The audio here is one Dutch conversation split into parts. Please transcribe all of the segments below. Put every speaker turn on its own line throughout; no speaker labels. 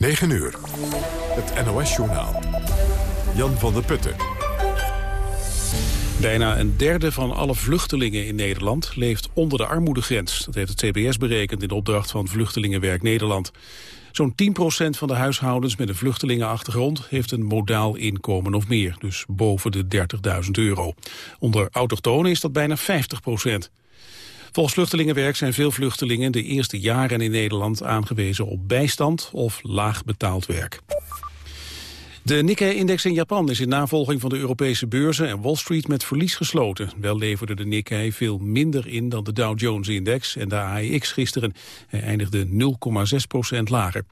9 uur. Het NOS-journaal. Jan van der Putten.
Bijna een derde van alle vluchtelingen in Nederland leeft onder de armoedegrens. Dat heeft het CBS berekend in de opdracht van Vluchtelingenwerk Nederland. Zo'n 10% van de huishoudens met een vluchtelingenachtergrond heeft een modaal inkomen of meer, dus boven de 30.000 euro. Onder autochtonen is dat bijna 50%. Volgens Vluchtelingenwerk zijn veel vluchtelingen de eerste jaren in Nederland aangewezen op bijstand of laag betaald werk. De Nikkei-index in Japan is in navolging van de Europese beurzen en Wall Street met verlies gesloten. Wel leverde de Nikkei veel minder in dan de Dow Jones-index en de AEX gisteren. Hij eindigde 0,6 procent lager.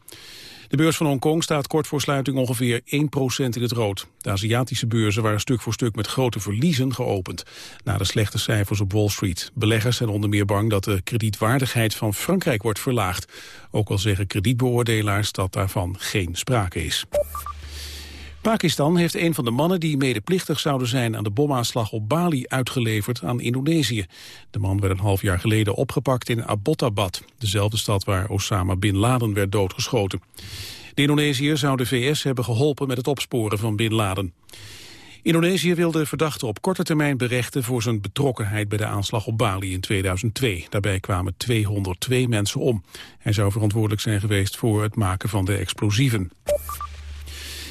De beurs van Hongkong staat kort voor sluiting ongeveer 1% in het rood. De Aziatische beurzen waren stuk voor stuk met grote verliezen geopend. Na de slechte cijfers op Wall Street. Beleggers zijn onder meer bang dat de kredietwaardigheid van Frankrijk wordt verlaagd. Ook al zeggen kredietbeoordelaars dat daarvan geen sprake is. Pakistan heeft een van de mannen die medeplichtig zouden zijn aan de bomaanslag op Bali uitgeleverd aan Indonesië. De man werd een half jaar geleden opgepakt in Abbottabad, dezelfde stad waar Osama Bin Laden werd doodgeschoten. De Indonesiër zou de VS hebben geholpen met het opsporen van Bin Laden. Indonesië wilde de verdachte op korte termijn berechten voor zijn betrokkenheid bij de aanslag op Bali in 2002. Daarbij kwamen 202 mensen om. Hij zou verantwoordelijk zijn geweest voor het maken van de explosieven.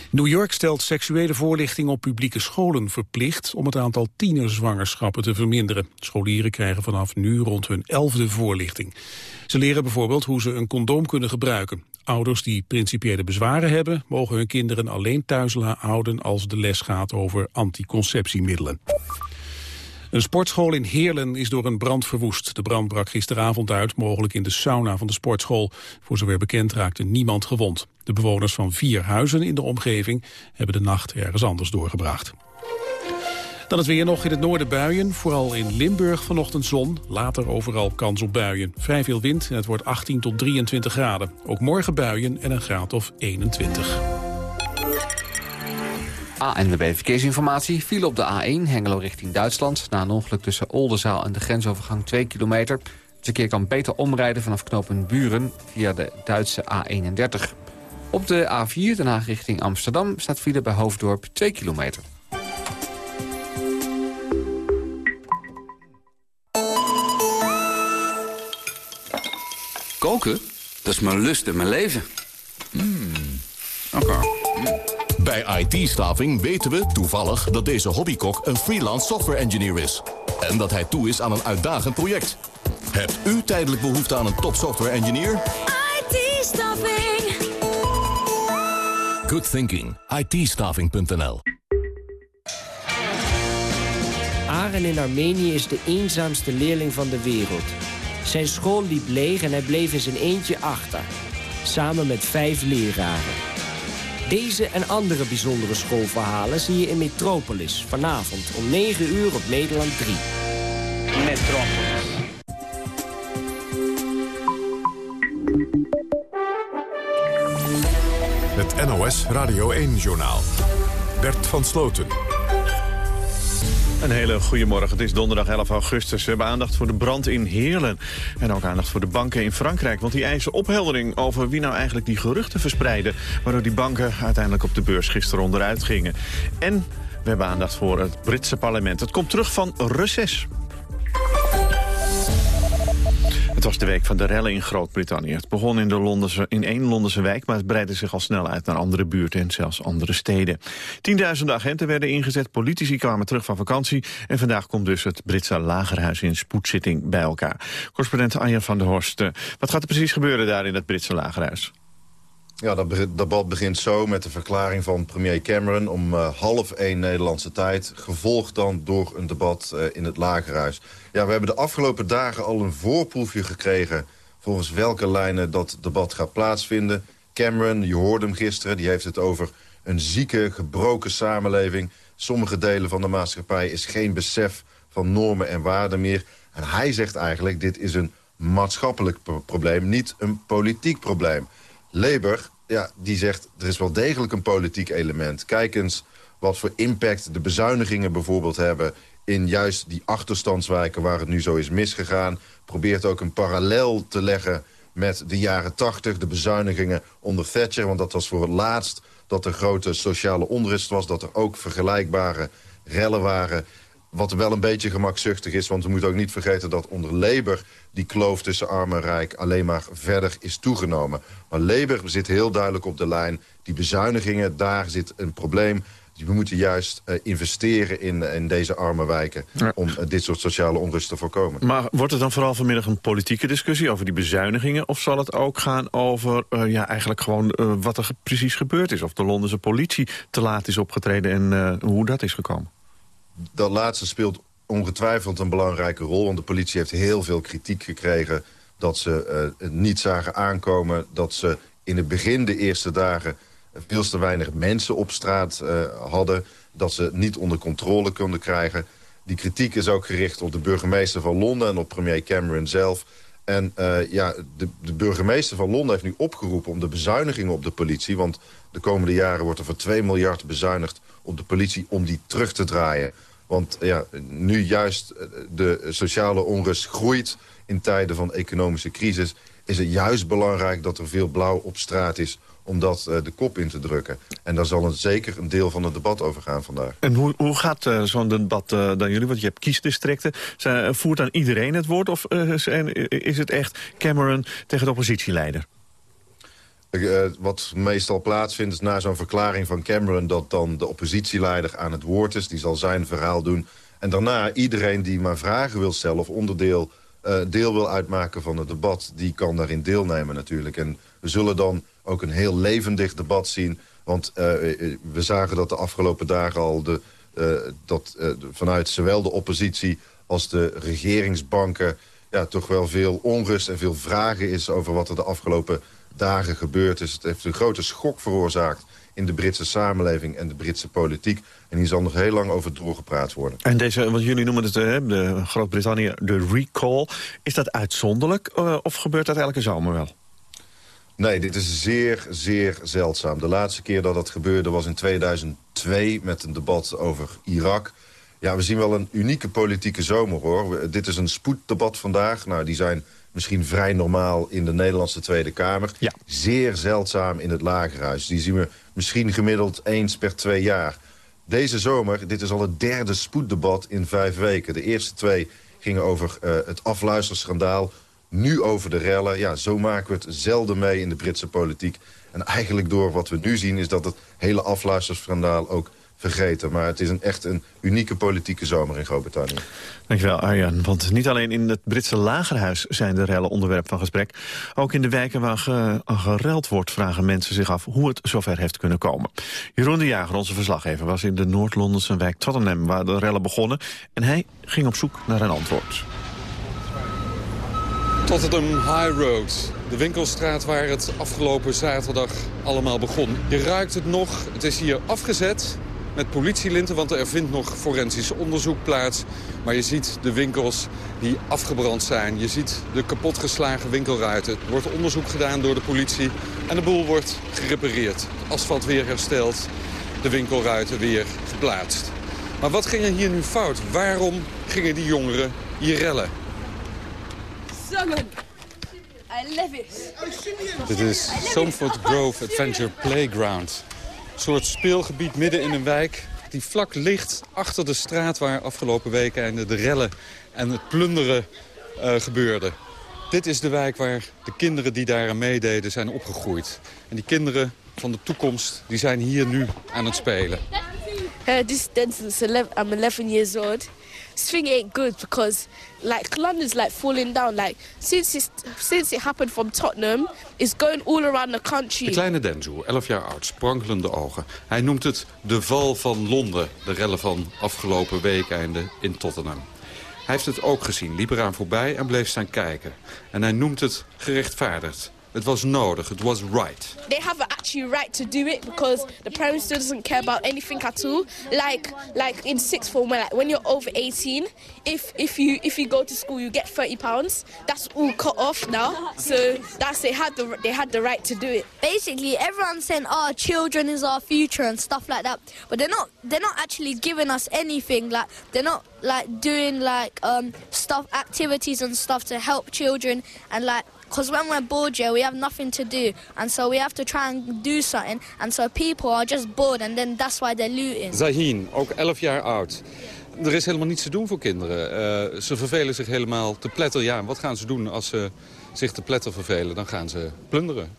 New York stelt seksuele voorlichting op publieke scholen verplicht om het aantal tienerzwangerschappen te verminderen. Scholieren krijgen vanaf nu rond hun elfde voorlichting. Ze leren bijvoorbeeld hoe ze een condoom kunnen gebruiken. Ouders die principiële bezwaren hebben, mogen hun kinderen alleen thuis houden als de les gaat over anticonceptiemiddelen. Een sportschool in Heerlen is door een brand verwoest. De brand brak gisteravond uit, mogelijk in de sauna van de sportschool. Voor zover bekend raakte niemand gewond. De bewoners van vier huizen in de omgeving hebben de nacht ergens anders doorgebracht. Dan het weer nog in het noorden buien, vooral in Limburg vanochtend zon. Later overal kans op buien. Vrij veel wind en het wordt 18 tot 23 graden. Ook morgen buien en een graad of 21.
ANWB Verkeersinformatie viel op de A1 Hengelo richting Duitsland... na een ongeluk tussen Oldenzaal en de grensovergang 2 kilometer. Het verkeer kan beter omrijden vanaf knooppunt Buren via de Duitse A31. Op de A4 Den Haag richting Amsterdam staat file bij Hoofddorp 2 kilometer.
Koken? Dat is mijn lust en mijn leven. Mm. Oké.
Bij IT-staving weten we toevallig dat deze hobbykok een freelance software engineer is. En dat hij toe is aan een uitdagend project. Hebt u tijdelijk behoefte aan een top software engineer?
IT-staving.
Good thinking. it
Aren in Armenië is de eenzaamste leerling van de wereld. Zijn school liep leeg en hij bleef in zijn eentje achter. Samen met vijf leraren. Deze en andere bijzondere schoolverhalen zie je in Metropolis. Vanavond om 9 uur op Nederland 3.
Metropolis.
Het NOS Radio 1-journaal. Bert van Sloten.
Een hele goede morgen. Het is donderdag 11 augustus. We hebben aandacht voor de brand in Heerlen. En ook aandacht voor de banken in Frankrijk. Want die eisen opheldering over wie nou eigenlijk die geruchten verspreiden... waardoor die banken uiteindelijk op de beurs gisteren onderuit gingen. En we hebben aandacht voor het Britse parlement. Het komt terug van reces. Het was de week van de rellen in Groot-Brittannië. Het begon in, de Londense, in één Londense wijk, maar het breidde zich al snel uit naar andere buurten en zelfs andere steden. Tienduizenden agenten werden ingezet, politici kwamen terug van vakantie en vandaag komt dus het Britse lagerhuis in spoedzitting bij elkaar. Correspondent Anja van der Horst, eh, wat gaat er precies gebeuren daar in het Britse lagerhuis?
Ja, dat debat begint zo met de verklaring van premier Cameron... om uh, half één Nederlandse tijd, gevolgd dan door een debat uh, in het Lagerhuis. Ja, we hebben de afgelopen dagen al een voorproefje gekregen... volgens welke lijnen dat debat gaat plaatsvinden. Cameron, je hoorde hem gisteren, die heeft het over een zieke, gebroken samenleving. Sommige delen van de maatschappij is geen besef van normen en waarden meer. En hij zegt eigenlijk, dit is een maatschappelijk probleem, niet een politiek probleem. Labour, ja, die zegt er is wel degelijk een politiek element. Kijk eens wat voor impact de bezuinigingen bijvoorbeeld hebben... in juist die achterstandswijken waar het nu zo is misgegaan. Probeert ook een parallel te leggen met de jaren 80, de bezuinigingen onder Thatcher. Want dat was voor het laatst dat er grote sociale onrust was. Dat er ook vergelijkbare rellen waren. Wat wel een beetje gemakzuchtig is, want we moeten ook niet vergeten... dat onder Labour die kloof tussen arm en rijk alleen maar verder is toegenomen. Maar Labour zit heel duidelijk op de lijn. Die bezuinigingen, daar zit een probleem. We moeten juist uh, investeren in, in deze arme wijken... om uh, dit soort sociale onrust te voorkomen.
Maar wordt het dan vooral vanmiddag een politieke discussie over die bezuinigingen... of zal het ook gaan over uh, ja, eigenlijk gewoon wat er precies gebeurd is? Of de Londense politie te laat is opgetreden en hoe dat is gekomen?
Dat laatste speelt ongetwijfeld een belangrijke rol... want de politie heeft heel veel kritiek gekregen... dat ze het niet zagen aankomen, dat ze in het begin de eerste dagen veel te weinig mensen op straat uh, hadden... dat ze niet onder controle konden krijgen. Die kritiek is ook gericht op de burgemeester van Londen... en op premier Cameron zelf. En uh, ja, de, de, burgemeester van Londen heeft nu opgeroepen... om de bezuinigingen op de politie... want de komende jaren wordt er voor 2 miljard bezuinigd op de politie... om die terug te draaien. Want ja, nu juist eh, de sociale onrust groeit in tijden van economische crisis... is het juist belangrijk dat er veel blauw op straat is om dat uh, de kop in te drukken. En daar zal het zeker een deel van het debat over gaan vandaag.
En hoe, hoe gaat uh, zo'n debat dan jullie? Want je hebt kiesdistricten. Voert dan iedereen het woord? Of is het echt Cameron tegen de oppositieleider?
Wat meestal plaatsvindt is na zo'n verklaring van Cameron... dat dan de oppositieleider aan het woord is. Die zal zijn verhaal doen. En daarna iedereen die maar vragen wil stellen of onderdeel... deel wil uitmaken van het debat, die kan daarin deelnemen natuurlijk. En we zullen dan ook een heel levendig debat zien. Want uh, we zagen dat de afgelopen dagen al de, dat, vanuit zowel de oppositie als de regeringsbanken... Ja, toch wel veel onrust en veel vragen is over wat er de afgelopen dagen gebeurd is. Het heeft een grote schok veroorzaakt in de Britse samenleving en de Britse politiek. En hier zal nog heel lang over doorgepraat worden.
En deze, wat jullie noemen het, de Groot-Brittannië, de recall. Is dat uitzonderlijk of gebeurt dat elke zomer wel?
Nee, dit is zeer, zeer zeldzaam. De laatste keer dat dat gebeurde was in 2002 met een debat over Irak. Ja, we zien wel een unieke politieke zomer, hoor. Dit is een spoeddebat vandaag. Nou, die zijn misschien vrij normaal in de Nederlandse Tweede Kamer.
Ja.
Zeer zeldzaam in het Lagerhuis. Die zien we misschien gemiddeld eens per twee jaar. Deze zomer, dit is al het derde spoeddebat in vijf weken. De eerste twee gingen over uh, het afluisterschandaal nu over de rellen. Ja, zo maken we het zelden mee in de Britse politiek. En eigenlijk door wat we nu zien is dat het hele afluisterschandaal ook vergeten. Maar het is een, echt een unieke politieke zomer in Groot-Brittannië.
Dankjewel Arjan. Want niet alleen in het Britse lagerhuis zijn de rellen onderwerp van gesprek. Ook in de wijken waar ge, gereld wordt vragen mensen zich af hoe het zover heeft kunnen komen. Jeroen de Jager, onze verslaggever, was in de Noord-Londense wijk Tottenham waar de rellen begonnen. En hij ging op zoek naar een antwoord.
Tottenham High Road, de winkelstraat waar het afgelopen zaterdag allemaal begon. Je ruikt het nog, het is hier afgezet met politielinten, want er vindt nog forensisch onderzoek plaats. Maar je ziet de winkels die afgebrand zijn. Je ziet de kapotgeslagen winkelruiten. Er wordt onderzoek gedaan door de politie en de boel wordt gerepareerd. Het asfalt weer hersteld, de winkelruiten weer geplaatst. Maar wat ging er hier nu fout? Waarom gingen die jongeren hier rellen?
I love it.
Dit is Somford Grove Adventure Playground. Soort speelgebied midden in een wijk die vlak ligt achter de straat waar afgelopen weken de rellen en het plunderen uh, gebeurden. Dit is de wijk waar de kinderen die daar aan meededen zijn opgegroeid. En die kinderen van de toekomst die zijn hier nu aan het spelen.
Uh, this dance I'm 11 years old. Thing ain't good because like London's like falling down. Like since it's, since it happened from Tottenham, it's going all around the country.
De kleine Denzo, 11 jaar oud, sprankelende ogen. Hij noemt het de val van Londen, de rellen van afgelopen weekeinde in Tottenham. Hij heeft het ook gezien, liep eraan voorbij en bleef staan kijken. En hij noemt het gerechtvaardigd. Het was nodig. It was right.
They have actually right to do it because the primary school doesn't care about anything at all. Like like in sixth form, like when you're over 18, if if you if you go to school, you get 30 pounds. That's all cut off now. So that's they had the they had the right to do it.
Basically, everyone's saying, "Oh, children is our future" and stuff like that. But they're not they're not actually giving us anything. Like they're not like doing like um, stuff activities and stuff to help children and like Because when we're bored, yeah, we have nothing to do. And so we have to try and do something. And so people are just bored and then that's why they're looting.
Zaheen, ook 11 jaar oud. Er is helemaal niets te doen voor kinderen. Uh, ze vervelen zich helemaal te pletter. Ja, wat gaan ze doen als ze zich te pletter vervelen? Dan gaan ze plunderen.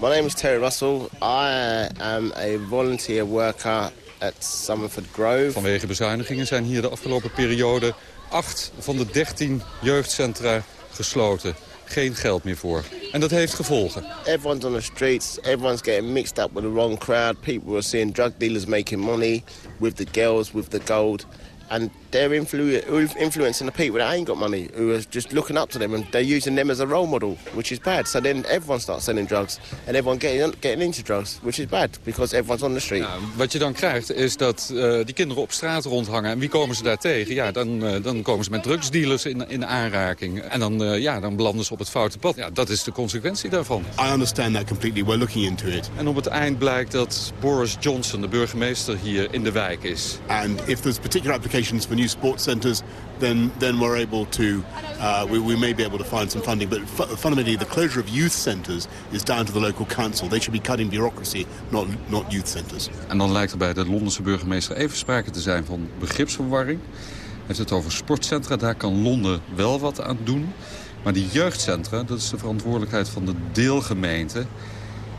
My name is Terry Russell. I am a volunteer worker at Summerford Grove.
Vanwege bezuinigingen zijn hier de afgelopen periode acht van de 13 jeugdcentra gesloten. Geen geld meer voor. En dat heeft gevolgen.
Everyone's on the streets. Everyone's getting mixed up with the wrong crowd. People are seeing drug dealers making money with the girls, with the gold. And they're influ influencing the people that ain't got money, who are just looking up to them, and they're using them as a role model, which is bad. So then everyone starts selling drugs, and everyone getting, getting into drugs, which is bad, because everyone's on the street.
Nou, wat je dan krijgt, is dat uh, die kinderen op straat rondhangen. En wie komen ze daar tegen? Ja, dan, uh, dan komen ze met drugsdealers in, in aanraking. En dan, uh, ja, dan belanden ze op het foute pad. Ja, dat is de consequentie daarvan.
I understand that completely. We're looking into it.
En op het eind blijkt dat Boris Johnson, de burgemeester hier in de wijk is.
And if there's particular applications for new sports centres, then then we're able to uh, we, we may be able to find some funding. But fundamentally, the closure of youth centres is down to the local council. They should be cutting bureaucracy, not not youth centres.
En dan lijkt er bij de Londense burgemeester even sprake te zijn van begripsverwarring. Hij heeft het over sportcentra. Daar kan Londen wel wat aan doen. Maar die jeugdcentra, dat is de verantwoordelijkheid van de deelgemeente.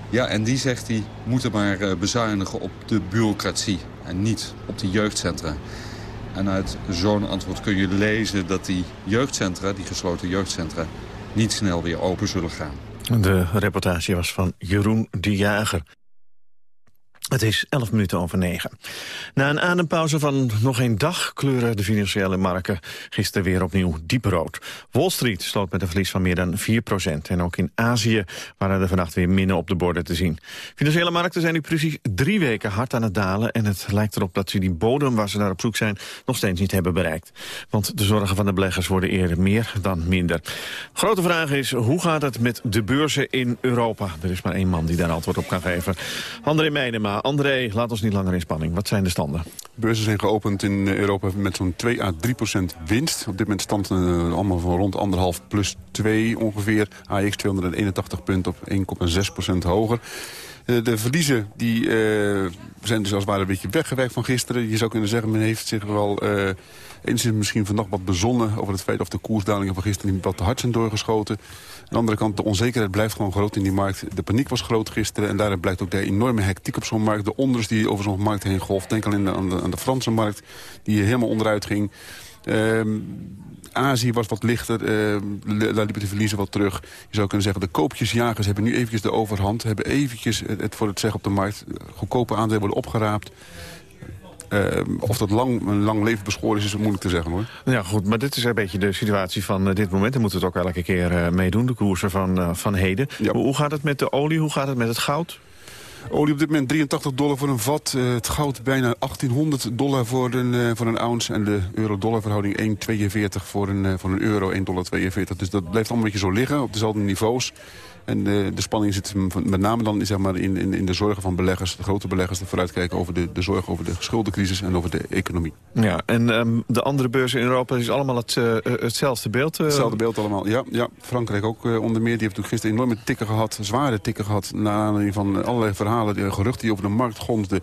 Ja, en die zegt hij moeten maar eh, bezuinigen op de bureaucratie en niet op de jeugdcentra. En uit zo'n antwoord kun je lezen dat die jeugdcentra, die gesloten jeugdcentra, niet snel weer open zullen gaan.
De reportage was van Jeroen de Jager. Het is 11 minuten over 9. Na een adempauze van nog een dag kleuren de financiële markten gisteren weer opnieuw dieprood. Wall Street sloot met een verlies van meer dan 4% En ook in Azië waren er vannacht weer minnen op de borden te zien. Financiële markten zijn nu precies drie weken hard aan het dalen. En het lijkt erop dat ze die bodem waar ze naar op zoek zijn nog steeds niet hebben bereikt. Want de zorgen van de beleggers worden eerder meer dan minder. Grote vraag is, hoe gaat het met de beurzen in Europa? Er is maar één man die daar antwoord op kan geven. André Meijnema André, laat ons niet langer in spanning. Wat zijn de standen?
Beurzen zijn geopend in Europa met zo'n 2 à 3 procent winst. Op dit moment stand uh, allemaal van rond anderhalf plus 2 ongeveer. AX 281 punten op 1,6 procent hoger. Uh, de verliezen die, uh, zijn dus als het ware een beetje weggewerkt van gisteren. Je zou kunnen zeggen, men heeft zich wel enigszins misschien vannacht wat bezonnen... over het feit of de koersdalingen van gisteren niet wat te hard zijn doorgeschoten. Aan de andere kant, de onzekerheid blijft gewoon groot in die markt. De paniek was groot gisteren en daaruit blijkt ook de enorme hectiek op zo'n markt. De onders die over zo'n markt heen golft. Denk alleen aan de, aan de Franse markt die helemaal onderuit ging. Uh, Azië was wat lichter, daar liepen de verliezen wat terug. Je zou kunnen zeggen, de koopjesjagers hebben nu eventjes de overhand. Hebben eventjes het voor het zeggen op de markt. Goedkope aandelen worden opgeraapt. Uh, of dat lang, een lang leven beschoren is, is moeilijk te zeggen hoor.
Ja goed, maar dit is een beetje de situatie van uh, dit moment. Daar moeten we het ook elke keer uh, meedoen, de koersen van, van heden. Ja. Hoe, gaat het met de olie, hoe gaat het met het goud?
Olie op dit moment 83 dollar voor een vat. Uh, het goud bijna 1800 dollar voor een, uh, voor een ounce. En de euro-dollar verhouding 1,42 voor een, uh, voor een euro, 1,42 dollar. Dus dat blijft allemaal een beetje zo liggen op dezelfde niveaus. En de, de spanning zit met name dan zeg maar, in, in, in de zorgen van beleggers, de grote beleggers, die vooruitkijken over de, de zorg over de schuldencrisis en over de economie.
Ja, en um, de andere beurzen in Europa is allemaal het, uh, hetzelfde beeld? Uh...
Hetzelfde beeld allemaal, ja. ja. Frankrijk ook uh, onder meer. Die heeft natuurlijk gisteren enorme tikken gehad, zware tikken gehad, naar aanleiding van allerlei verhalen, geruchten die over de markt gonsden,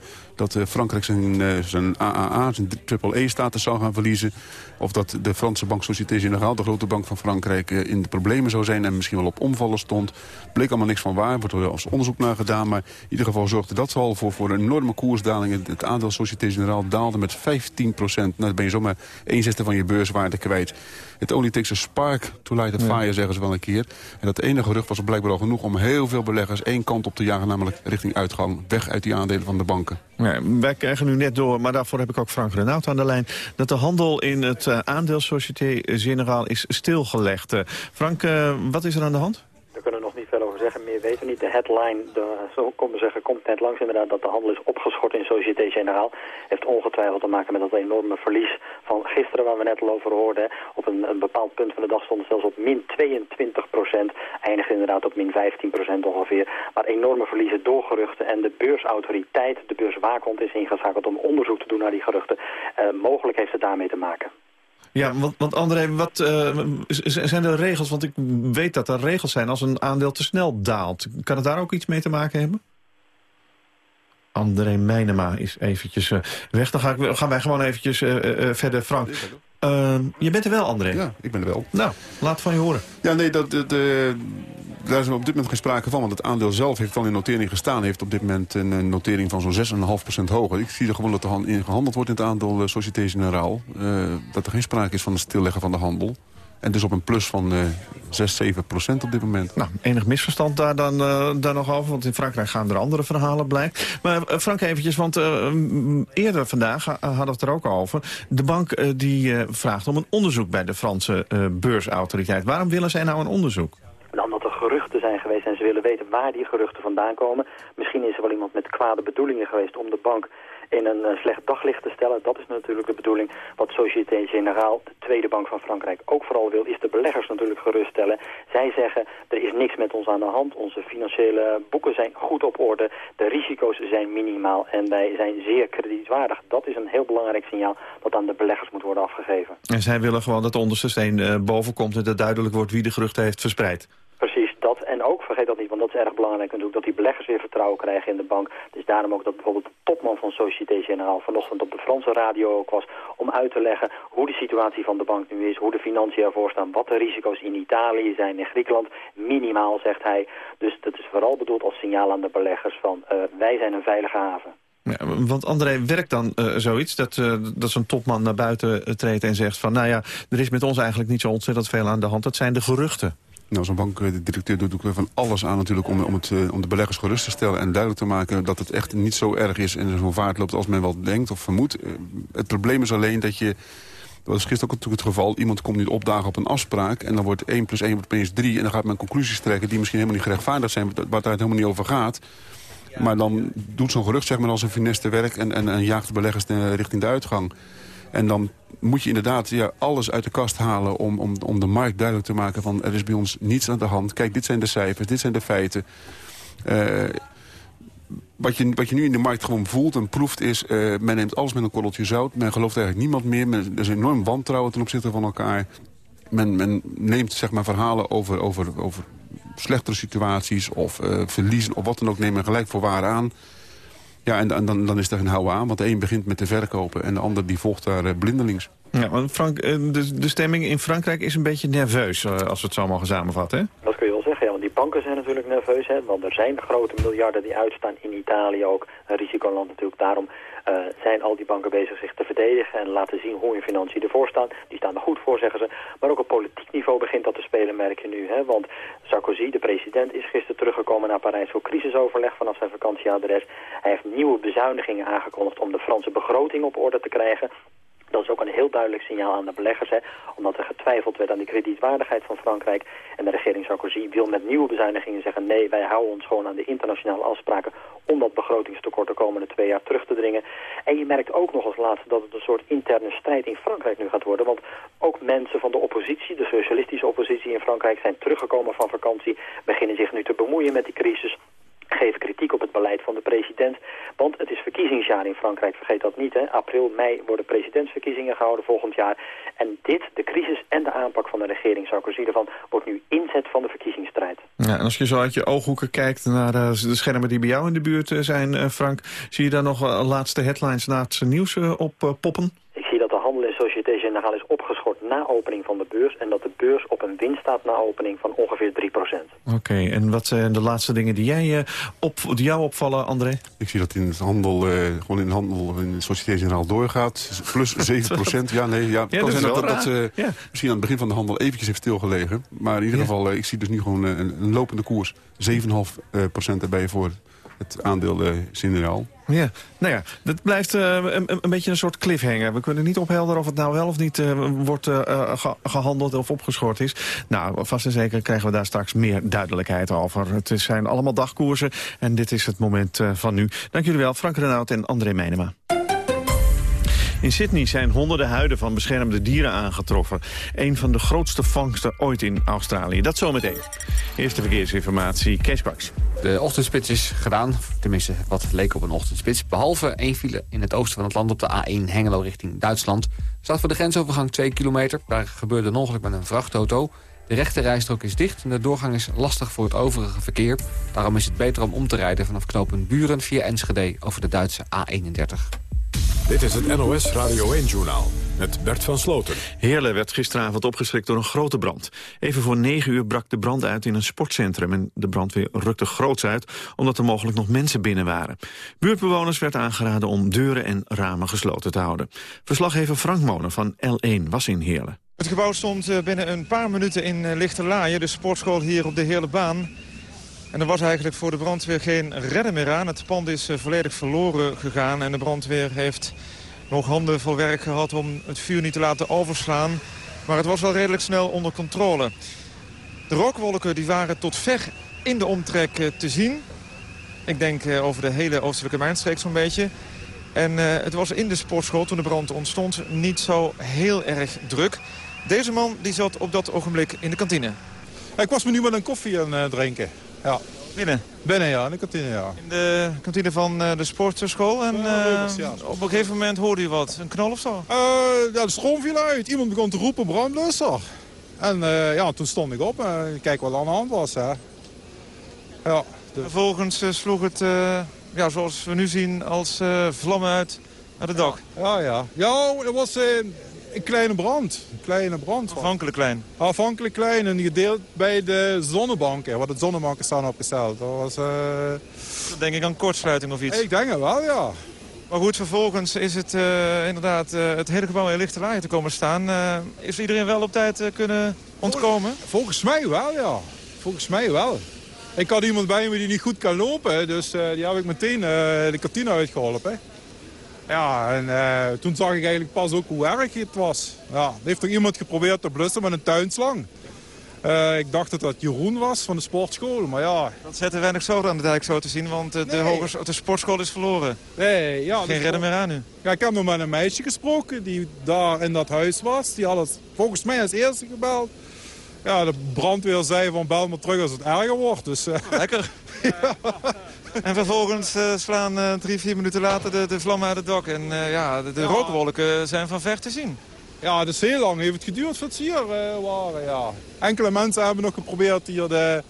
dat Frankrijk zijn, zijn AAA, zijn AAA-status zou gaan verliezen. Of dat de Franse bank Société Générale, de grote bank van Frankrijk, in de problemen zou zijn en misschien wel op omvallen stond. Bleek allemaal niks van waar, wordt er als onderzoek naar gedaan. Maar in ieder geval zorgde dat al voor, voor een enorme koersdaling. Het aandeel Société Générale daalde met 15 procent. Nou, dan ben je zomaar een zesde van je beurswaarde kwijt. Het only takes a spark to light a fire, zeggen ze wel een keer. En dat ene gerucht was blijkbaar al genoeg om heel veel beleggers één kant op te jagen. Namelijk richting uitgang, weg uit die aandelen van de banken.
Ja, wij krijgen nu net door, maar daarvoor heb ik ook Frank Renaud aan de lijn... dat de handel in het uh, aandeel Société Générale is stilgelegd. Uh, Frank, uh, wat is er aan de hand?
Daar kunnen we nog niet veel over zeggen. Meer weten we niet. De headline, de, zo komen zeggen, komt net langs inderdaad dat de handel is opgeschort in Société Générale. Heeft ongetwijfeld te maken met dat enorme verlies van gisteren waar we net al over hoorden. Op een, bepaald punt van de dag stond het zelfs op min 22 procent. Eindigt inderdaad op min 15 procent ongeveer. Maar enorme verliezen door geruchten. En de beursautoriteit, de beurswaakhond, is ingeschakeld om onderzoek te doen naar die geruchten. Uh, mogelijk heeft het daarmee te maken.
Ja, want, want André, wat eh, zijn er regels? Want ik weet dat er regels zijn als een aandeel te snel daalt. Kan het daar ook iets mee te maken hebben? André Meijnema is eventjes eh, weg. Dan ga ik, gaan wij gewoon eventjes eh, verder. Frank, Eh, je bent er wel, André?
Ja, ik ben er wel.
Nou, laat van je horen.
Ja, nee, dat, dat, eh, daar is op dit moment geen sprake van. Want het aandeel zelf heeft wel in notering gestaan. Heeft op dit moment een, notering van zo'n 6,5% hoger. Ik zie er gewoon dat er in gehandeld wordt in het aandeel uh, Société Générale. Eh, dat er geen sprake is van een stilleggen van de handel. En dus op een plus van eh 6, 7 procent op dit moment.
Nou, enig misverstand daar dan, eh, daar nog over. Want in Frankrijk gaan er andere verhalen, blijkt. Maar eh, Frank eventjes, want eh, eerder vandaag eh, hadden we het er ook over. De bank eh, die eh, vraagt om een onderzoek bij de Franse eh, beursautoriteit. Waarom willen zij nou een onderzoek?
En ze willen weten waar die geruchten vandaan komen. Misschien is er wel iemand met kwade bedoelingen geweest om de bank in een eh, slecht daglicht te stellen. Dat is natuurlijk de bedoeling. Wat Société Générale, de tweede bank van Frankrijk, ook vooral wil, is de beleggers natuurlijk geruststellen. Zij zeggen, er is niks met ons aan de hand. Onze financiële boeken zijn goed op orde. De risico's zijn minimaal en wij zijn zeer kredietwaardig. Dat is een heel belangrijk signaal dat aan de beleggers moet worden afgegeven.
En zij willen gewoon dat de onderste steen eh, boven komt... en dat duidelijk wordt wie de geruchten heeft verspreid.
Dat. En ook, vergeet dat niet, want dat is erg belangrijk natuurlijk, dat die beleggers weer vertrouwen krijgen in de bank. Dus daarom ook dat bijvoorbeeld de topman van Société Générale vanochtend op de Franse radio ook was, om uit te leggen hoe de situatie van de bank nu is, hoe de financiën ervoor staan, wat de risico's in Italië zijn, in Griekenland, minimaal, zegt hij. Dus dat is vooral bedoeld als signaal aan de beleggers van, uh, wij zijn een veilige haven.
Ja, want André, werkt dan uh, zoiets dat, uh, dat zo'n topman naar buiten treedt en zegt van... nou ja, er is met ons eigenlijk niet zo ontzettend veel aan de hand. Dat zijn de geruchten.
Nou, zo'n bankdirecteur doet ook van alles aan natuurlijk om, om, het, uh, om de beleggers gerust te stellen... en duidelijk te maken dat het echt niet zo erg is en zo'n vaart loopt als men wel denkt of vermoedt. het probleem is alleen dat je... Dat is gisteren ook natuurlijk het geval. Iemand komt nu opdagen op een afspraak... en dan wordt 1 plus 1 wordt opeens 3... en dan gaat men conclusies trekken die misschien helemaal niet gerechtvaardigd zijn... waar het helemaal niet over gaat. Maar dan doet zo'n gerucht zeg maar, als een finesse werk... en, en, en jaagt de beleggers de, richting de uitgang. En dan moet je inderdaad ja, alles uit de kast halen... Om, om, om de markt duidelijk te maken van... er is bij ons niets aan de hand. Kijk, dit zijn de cijfers, dit zijn de feiten. Uh, wat, je, wat je nu in de markt gewoon voelt en proeft is... Uh, men neemt alles met een korreltje zout. Men gelooft eigenlijk niemand meer. Men, er is enorm wantrouwen ten opzichte van elkaar. Men, men neemt zeg maar, verhalen over, over, over slechtere situaties of uh, verliezen of wat dan ook... neemt men gelijk voor waar aan... Ja, en dan, dan is er geen houden aan, want de een begint met te verkopen... en de ander die volgt daar uh, blindelings.
Ja, want Frank, de, de stemming in Frankrijk is een beetje nerveus, uh, als we het zo mogen samenvatten, hè?
Dat kun je wel zeggen, ja, want die banken zijn natuurlijk nerveus, hè, want er zijn grote miljarden die uitstaan in Italië ook. Een risicoland natuurlijk, daarom uh, zijn al die banken bezig zich te verdedigen en laten zien hoe hun financiën ervoor staan. Die staan er goed voor, zeggen ze. Maar ook op politiek niveau begint dat te spelen, merk je nu. Hè? Want Sarkozy, de president, is gisteren teruggekomen naar Parijs voor crisisoverleg vanaf zijn vakantieadres. Hij heeft nieuwe bezuinigingen aangekondigd om de Franse begroting op orde te krijgen. Dat is ook een heel duidelijk signaal aan de beleggers, hè, omdat er getwijfeld werd aan de kredietwaardigheid van Frankrijk. En de regering Sarkozy wil met nieuwe bezuinigingen zeggen, nee, wij houden ons gewoon aan de internationale afspraken om dat begrotingstekort de komende twee jaar terug te dringen. En je merkt ook nog als laatste dat het een soort interne strijd in Frankrijk nu gaat worden, want ook mensen van de oppositie, de socialistische oppositie in Frankrijk, zijn teruggekomen van vakantie, beginnen zich nu te bemoeien met die crisis geven kritiek op het beleid van de president. Want het is verkiezingsjaar in Frankrijk, vergeet dat niet. Hè? April, mei worden presidentsverkiezingen gehouden volgend jaar. En dit, de crisis en de aanpak van de regering Sarkozy ervan... wordt nu inzet van de verkiezingsstrijd.
Ja, en als je zo uit je ooghoeken kijkt naar uh, de schermen die bij jou in de buurt uh, zijn, uh, Frank... zie je daar nog laatste headlines, laatste nieuws op poppen?
Ik zie dat de handel in Société na opening van de beurs... en dat de beurs op een winst staat na opening van ongeveer 3%
Oké, okay, en wat zijn de laatste dingen die, jij, uh, op, die jou opvallen, André?
Ik zie dat in het handel, uh, gewoon in de handel in de Société Générale doorgaat. Plus 7% Ja, nee, ja, het
ja,
kan
dat
zijn dat,
dat,
dat uh, ja. misschien aan het begin van de handel eventjes heeft stilgelegen. Maar in ieder
Ja.
geval, ik zie dus nu gewoon een, een lopende koers. 7,5% erbij voor het aandeel uh, Generaal.
Ja, nou ja, dat blijft uh, een, een, beetje een soort cliffhanger. We kunnen niet ophelderen of het nou wel of niet uh, wordt ge gehandeld of opgeschort is. Nou, vast en zeker krijgen we daar straks meer duidelijkheid over. Het zijn allemaal dagkoersen en dit is het moment van nu. Dank jullie wel, Frank Renaud en André Meinema. In Sydney zijn honderden huiden van beschermde dieren aangetroffen. Een van de grootste vangsten ooit in Australië. Dat zometeen. Eerste verkeersinformatie, Kwaks.
De ochtendspits is gedaan, tenminste wat leek op een ochtendspits. Behalve één file in het oosten van het land op de A1 Hengelo richting Duitsland. Staat voor de grensovergang 2 kilometer. Daar gebeurde een ongeluk met een vrachtauto. De rechte rijstrook is dicht en de doorgang is lastig voor het overige verkeer. Daarom is het beter om om te rijden vanaf knooppunt Buren via Enschede over de Duitse A31.
Dit is het NOS Radio 1-journaal met Bert van Sloten.
Heerlen werd gisteravond opgeschrikt door een grote brand. Even voor negen uur brak de brand uit in een sportcentrum... en de brandweer rukte groots uit omdat er mogelijk nog mensen binnen waren. Buurtbewoners werd aangeraden om deuren en ramen gesloten te houden. Verslaggever Frank Monen van L1 was in Heerlen.
Het gebouw stond eh, binnen een paar minuten in eh, Lichterlaaien, de sportschool hier op de Heerlenbaan. En er was eigenlijk voor de brandweer geen redden meer aan. Het pand is eh, volledig verloren gegaan en de brandweer heeft nog handen vol werk gehad om het vuur niet te laten overslaan. Maar het was wel redelijk snel onder controle. De rookwolken die waren tot ver in de omtrek eh, te zien. Ik denk eh, over de hele oostelijke mijnstreek zo'n beetje. En het was in de sportschool toen de brand ontstond niet zo heel erg druk. Deze man die zat op dat ogenblik in de kantine.
Ik was me nu met een koffie aan het drinken. Ja.
Binnen?
Binnen, ja. In de kantine, ja.
In de kantine van uh, de sportschool. En uh, op een gegeven moment hoorde u wat? Een knal of zo?
Uh, ja, de stroom viel uit. Iemand begon te roepen brandblusser. En ja, toen stond ik op en kijk wat aan de hand was. Hè.
Ja, dus. Vervolgens sloeg het, ja, zoals we nu zien, als vlammen uit naar de dak.
Ja, ja. Ja, het was een kleine brand. Een kleine brand.
Afhankelijk klein?
Afhankelijk klein en gedeeld bij de zonnebanken. Wat de zonnebanken staan opgesteld. Dat was... Uh...
denk ik aan kortsluiting of iets?
Ik denk het wel, ja.
Maar goed, vervolgens is het uh, inderdaad uh, het hele gebouw in lichte laaien te komen staan. is iedereen wel op tijd kunnen ontkomen?
Volgens mij wel, ja. Volgens mij wel. Ik had iemand bij me die niet goed kan lopen, dus die heb ik meteen de kantine uitgeholpen. Ja, en uh, toen zag ik eigenlijk pas ook hoe erg het was. Ja, er heeft toch iemand geprobeerd te blussen met een tuinslang. Uh, ik dacht dat dat Jeroen was van de sportschool, maar ja...
Dat zetten weinig zoden aan de dijk zo te zien, want de, hoger, de sportschool is verloren.
Nee, ja...
Geen redder meer aan nu.
Ja, ik heb nog met een meisje gesproken die daar in dat huis was. Die had het volgens mij als eerste gebeld. Ja, de brandweer zei van bel me terug als het erger wordt, dus... Uh...
Lekker. ja. En vervolgens uh, slaan uh, drie, vier minuten later de, de vlammen uit het dak. En uh, ja, de, de ja. rookwolken zijn van ver te zien.
Ja, dus heel lang heeft het geduurd voordat ze hier waren. Ja. Enkele mensen hebben nog geprobeerd hier de,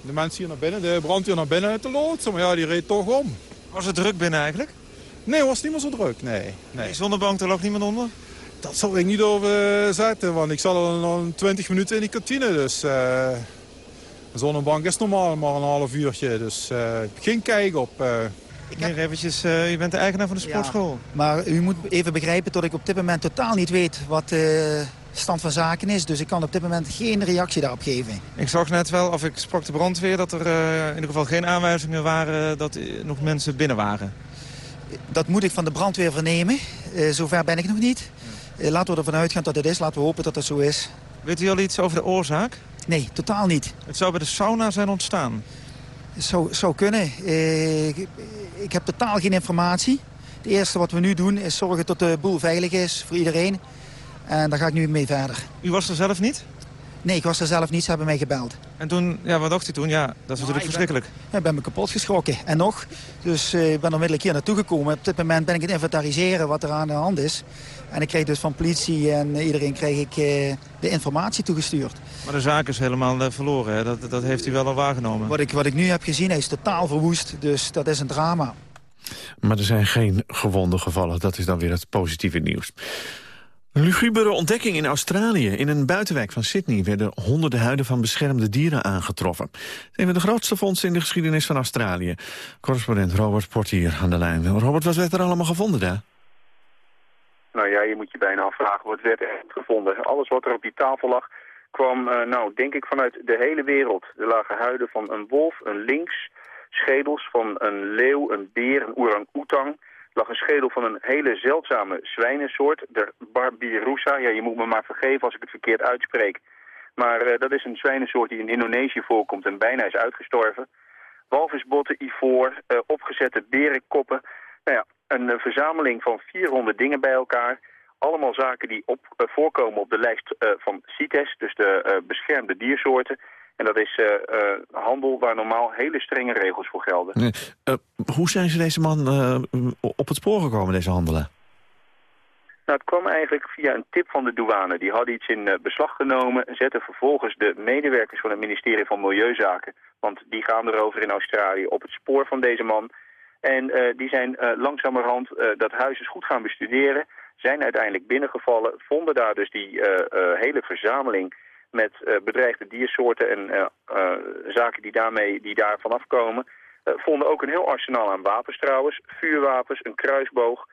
de mensen hier naar binnen, de brandweer naar binnen te loodsen. Maar ja, die reed toch om.
Was het druk binnen eigenlijk?
Nee, was niet meer zo druk, nee. nee.
Die zonnebank, er lag niemand onder?
Dat zal ik niet over zetten, want ik zat al nog 20 minuten in die kantine. Dus een zonnebank is normaal maar een half uurtje, dus uh, geen kijk op. Uh.
Ik heb... eventjes, uh, u bent de eigenaar van de sportschool.
Ja, maar u moet even begrijpen dat ik op dit moment totaal niet weet wat de stand van zaken is. Dus ik kan op dit moment geen reactie daarop geven.
Ik zag net wel, of ik sprak de brandweer, dat er in ieder geval geen aanwijzingen waren dat er nog mensen binnen waren.
Dat moet ik van de brandweer vernemen. zover ben ik nog niet. laten we ervan uitgaan dat het is. Laten we hopen dat het zo is.
Weet u al iets over de oorzaak?
Nee, totaal niet.
Het zou bij de sauna zijn ontstaan?
Zou, zou kunnen. Eh, ik, ik heb totaal geen informatie. Het eerste wat we nu doen is zorgen dat de boel veilig is voor iedereen. En daar ga ik nu mee verder.
U was er zelf niet?
Nee, ik was er zelf niet. Ze hebben mij gebeld.
En toen, ja, wat dacht u toen? Ja, dat is nou, natuurlijk verschrikkelijk.
Ben, ik ben me kapot geschrokken. En nog. Dus uh, ik ben onmiddellijk hier naartoe gekomen. Op dit moment ben ik het inventariseren wat er aan de hand is. En ik kreeg dus van politie en iedereen kreeg ik uh, de informatie toegestuurd.
Maar de zaak is helemaal uh, verloren, hè? Dat, dat heeft u wel al waargenomen?
Wat ik, wat ik nu heb gezien, is totaal verwoest. Dus dat is een drama.
Maar er zijn geen gewonde gevallen. Dat is dan weer het positieve nieuws. Een lugubere ontdekking in Australië. In een buitenwijk van Sydney werden honderden huiden van beschermde dieren aangetroffen. Het is een van de grootste vondsten in de geschiedenis van Australië. Correspondent Robert Portier aan de lijn. Robert, wat werd er allemaal gevonden daar?
Nou ja, je moet je bijna afvragen wat werd er gevonden. Alles wat er op die tafel lag kwam, uh, nou, denk ik, vanuit de hele wereld. Er lagen huiden van een wolf, een lynx, schedels van een leeuw, een beer, een orang-oetang lag een schedel van een hele zeldzame zwijnensoort, de Barbirusa. Ja, je moet me maar vergeven als ik het verkeerd uitspreek. Maar uh, dat is een zwijnensoort die in Indonesië voorkomt en bijna is uitgestorven. Walvisbotten, ivoor, uh, opgezette berenkoppen. Nou ja,
een eh, verzameling van 400 dingen bij elkaar. Allemaal zaken die op, eh, voorkomen op de lijst eh, van CITES, dus de beschermde diersoorten. En dat is handel waar normaal hele strenge regels voor gelden.
Nee. Hoe zijn ze deze man op het spoor gekomen, deze handelaar?
Nou, het kwam eigenlijk via een tip van de douane. Die hadden iets in beslag genomen, zetten vervolgens de medewerkers van het ministerie van Milieuzaken, want die gaan erover in Australië, op het spoor van deze man. En eh, die zijn eh, langzamerhand eh, dat huis eens goed gaan bestuderen, zijn uiteindelijk binnengevallen, vonden daar dus die hele verzameling met bedreigde diersoorten en zaken die, daarmee, die daar vanaf komen. Vonden ook een heel arsenaal aan wapens trouwens, vuurwapens, een kruisboog,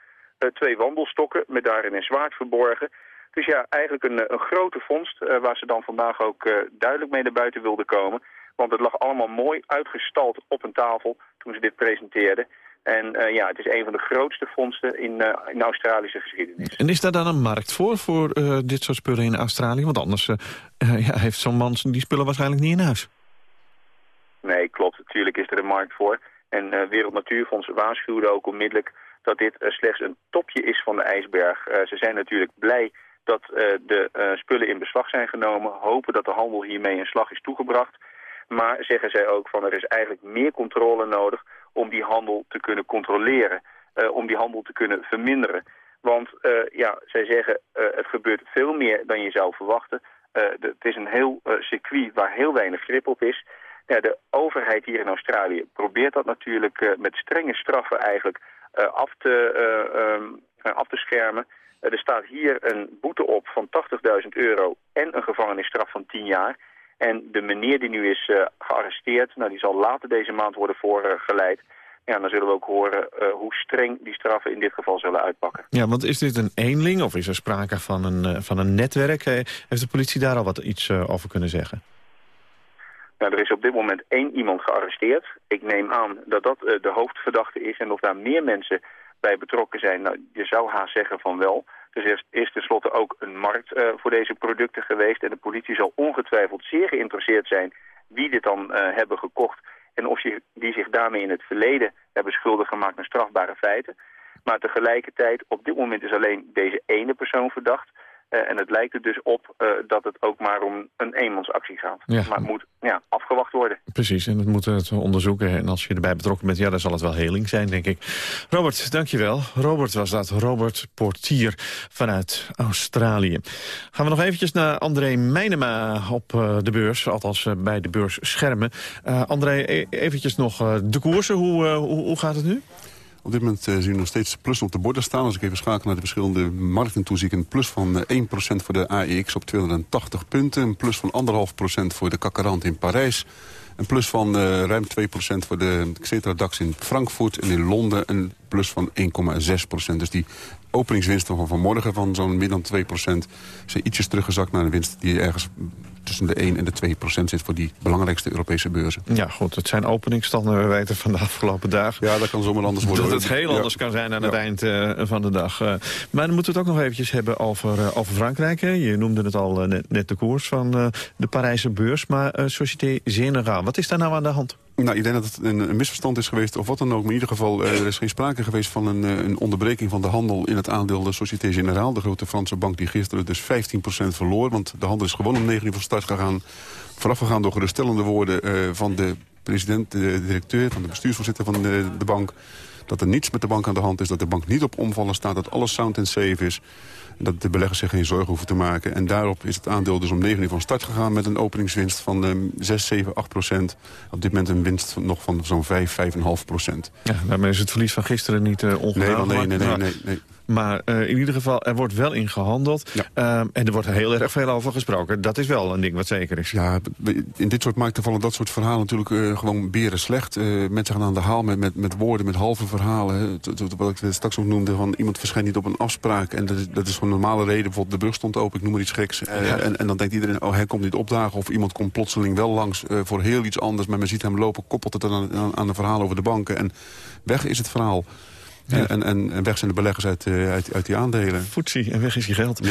twee wandelstokken met daarin een zwaard verborgen. Dus ja, eigenlijk een, een grote vondst waar ze dan vandaag ook duidelijk mee naar buiten wilden komen. Want het lag allemaal mooi uitgestald op een tafel toen ze dit presenteerden. En eh, ja, het is een van de grootste vondsten in, eh, in de Australische geschiedenis.
En is daar dan een markt voor, voor eh, dit soort spullen in Australië? Want anders ja, heeft zo'n man die spullen waarschijnlijk niet in huis.
Nee, klopt. Natuurlijk is er een markt voor. En Wereld Natuurfonds waarschuwde ook onmiddellijk dat dit slechts een topje is van de ijsberg. Ze zijn natuurlijk blij dat de spullen in beslag zijn genomen. Hopen dat de handel hiermee een slag is toegebracht. Maar zeggen zij ook van er is eigenlijk meer controle nodig om die handel te kunnen controleren. eh, om die handel te kunnen verminderen. Want eh, ja, zij zeggen eh, het gebeurt veel meer dan je zou verwachten. Het is een heel circuit waar heel weinig grip op is. Ja, de overheid hier in Australië probeert dat natuurlijk met strenge straffen eigenlijk af, te, eh, ehm, eh, af te schermen. Er staat hier een boete op van 80.000 euro en een gevangenisstraf van 10 jaar. En de meneer die nu is eh, gearresteerd, nou, die zal later deze maand worden voorgeleid. Ja, dan zullen we ook horen eh, hoe streng die straffen in dit geval zullen uitpakken.
Ja, want is dit een eenling of is er sprake van een, eh, van een netwerk? Heeft de politie daar al wat iets over kunnen zeggen?
Nou, er is op dit moment één iemand gearresteerd. Ik neem aan dat dat de hoofdverdachte is. En of daar meer mensen bij betrokken zijn, nou, je zou haast zeggen van wel. Dus er is, tenslotte ook een markt eh, voor deze producten geweest. En de politie zal ongetwijfeld zeer geïnteresseerd zijn wie dit dan eh, hebben gekocht. En of die zich daarmee in het verleden hebben schuldig gemaakt aan strafbare feiten. Maar tegelijkertijd, op dit moment is alleen deze ene persoon verdacht. Eh, en het lijkt er dus op eh, dat het ook maar om een eenmansactie gaat.
Ja.
Maar het moet ja, afgewacht worden.
Precies, en dat moeten we het onderzoeken. En als je erbij betrokken bent, ja, dan zal het wel heling zijn, denk ik. Robert, dankjewel. Robert was dat, Robert Portier vanuit Australië. Gaan we nog eventjes naar André Meijnema op eh, de beurs. Althans, bij de beurs schermen. André, e- eventjes nog de koersen. Hoe, hoe, hoe gaat het nu?
Op dit moment eh, zien we nog steeds plus op de borden staan. Als ik even schakel naar de verschillende markten toe... zie ik een plus van eh, 1% voor de AEX op 280 punten. Een plus van 1,5% voor de Kakarant in Parijs. Een plus van eh, ruim 2% voor de Xetra DAX in Frankfurt. En in Londen een plus van 1,6%. Dus die openingswinsten van vanmorgen van zo'n meer dan 2% zijn ietsjes teruggezakt naar een winst die ergens tussen de 1 en de 2% zit voor die belangrijkste Europese beurzen.
Ja, goed, het zijn openingsstanden, we weten van de afgelopen dagen.
Ja, dat kan zomaar anders worden.
Dat het heel
Ja.
anders kan zijn aan het eind eh, van de dag. Eh, maar dan moeten we het ook nog eventjes hebben over, eh, over Frankrijk. Hè. Je noemde het al net, net de koers van de Parijse beurs. Maar Société Générale, wat is daar nou aan de hand?
Nou, ik denk dat het een, misverstand is geweest, of wat dan ook. Maar in ieder geval, eh, er is geen sprake geweest van een, eh, een onderbreking van de handel... in het aandeel de Société Générale, de grote Franse bank... die gisteren dus 15% verloor. Want de handel is gewoon om 9 uur van start gegaan. Voorafgegaan door geruststellende woorden eh, van de president, de directeur... van de bestuursvoorzitter van de bank... dat er niets met de bank aan de hand is, dat de bank niet op omvallen staat... dat alles sound and safe is. Dat de beleggers zich geen zorgen hoeven te maken. En daarop is het aandeel dus om 9 uur van start gegaan... met een openingswinst van ehm 6, 7, 8 procent. Op dit moment een winst van, nog van zo'n 5, 5,5 procent.
Ja, daarmee is het verlies van gisteren niet uh, ongedaan.
Nee, nee, nee, nee, nee.
Maar uh, in ieder geval, er wordt wel in gehandeld. Ja. Um, en er wordt heel erg veel over gesproken. Dat is wel een ding wat zeker is.
Ja, in dit soort markten vallen dat soort verhalen natuurlijk uh, gewoon beren slecht. Uh, mensen gaan aan de haal met, met, met woorden, met halve verhalen. Wat ik straks ook noemde, van iemand verschijnt niet op een afspraak. En dat is, dat is gewoon een normale reden. Bijvoorbeeld de brug stond open, ik noem maar iets geks. Ja. En, en, dan denkt iedereen, oh hij komt niet opdagen. Of iemand komt plotseling wel langs voor heel iets anders. Maar men ziet hem lopen, koppelt het aan, aan, aan de verhalen over de banken. En weg is het verhaal. En, en, en weg zijn de beleggers uit, eh, uit, uit die aandelen.
Foetsie, en weg is je geld.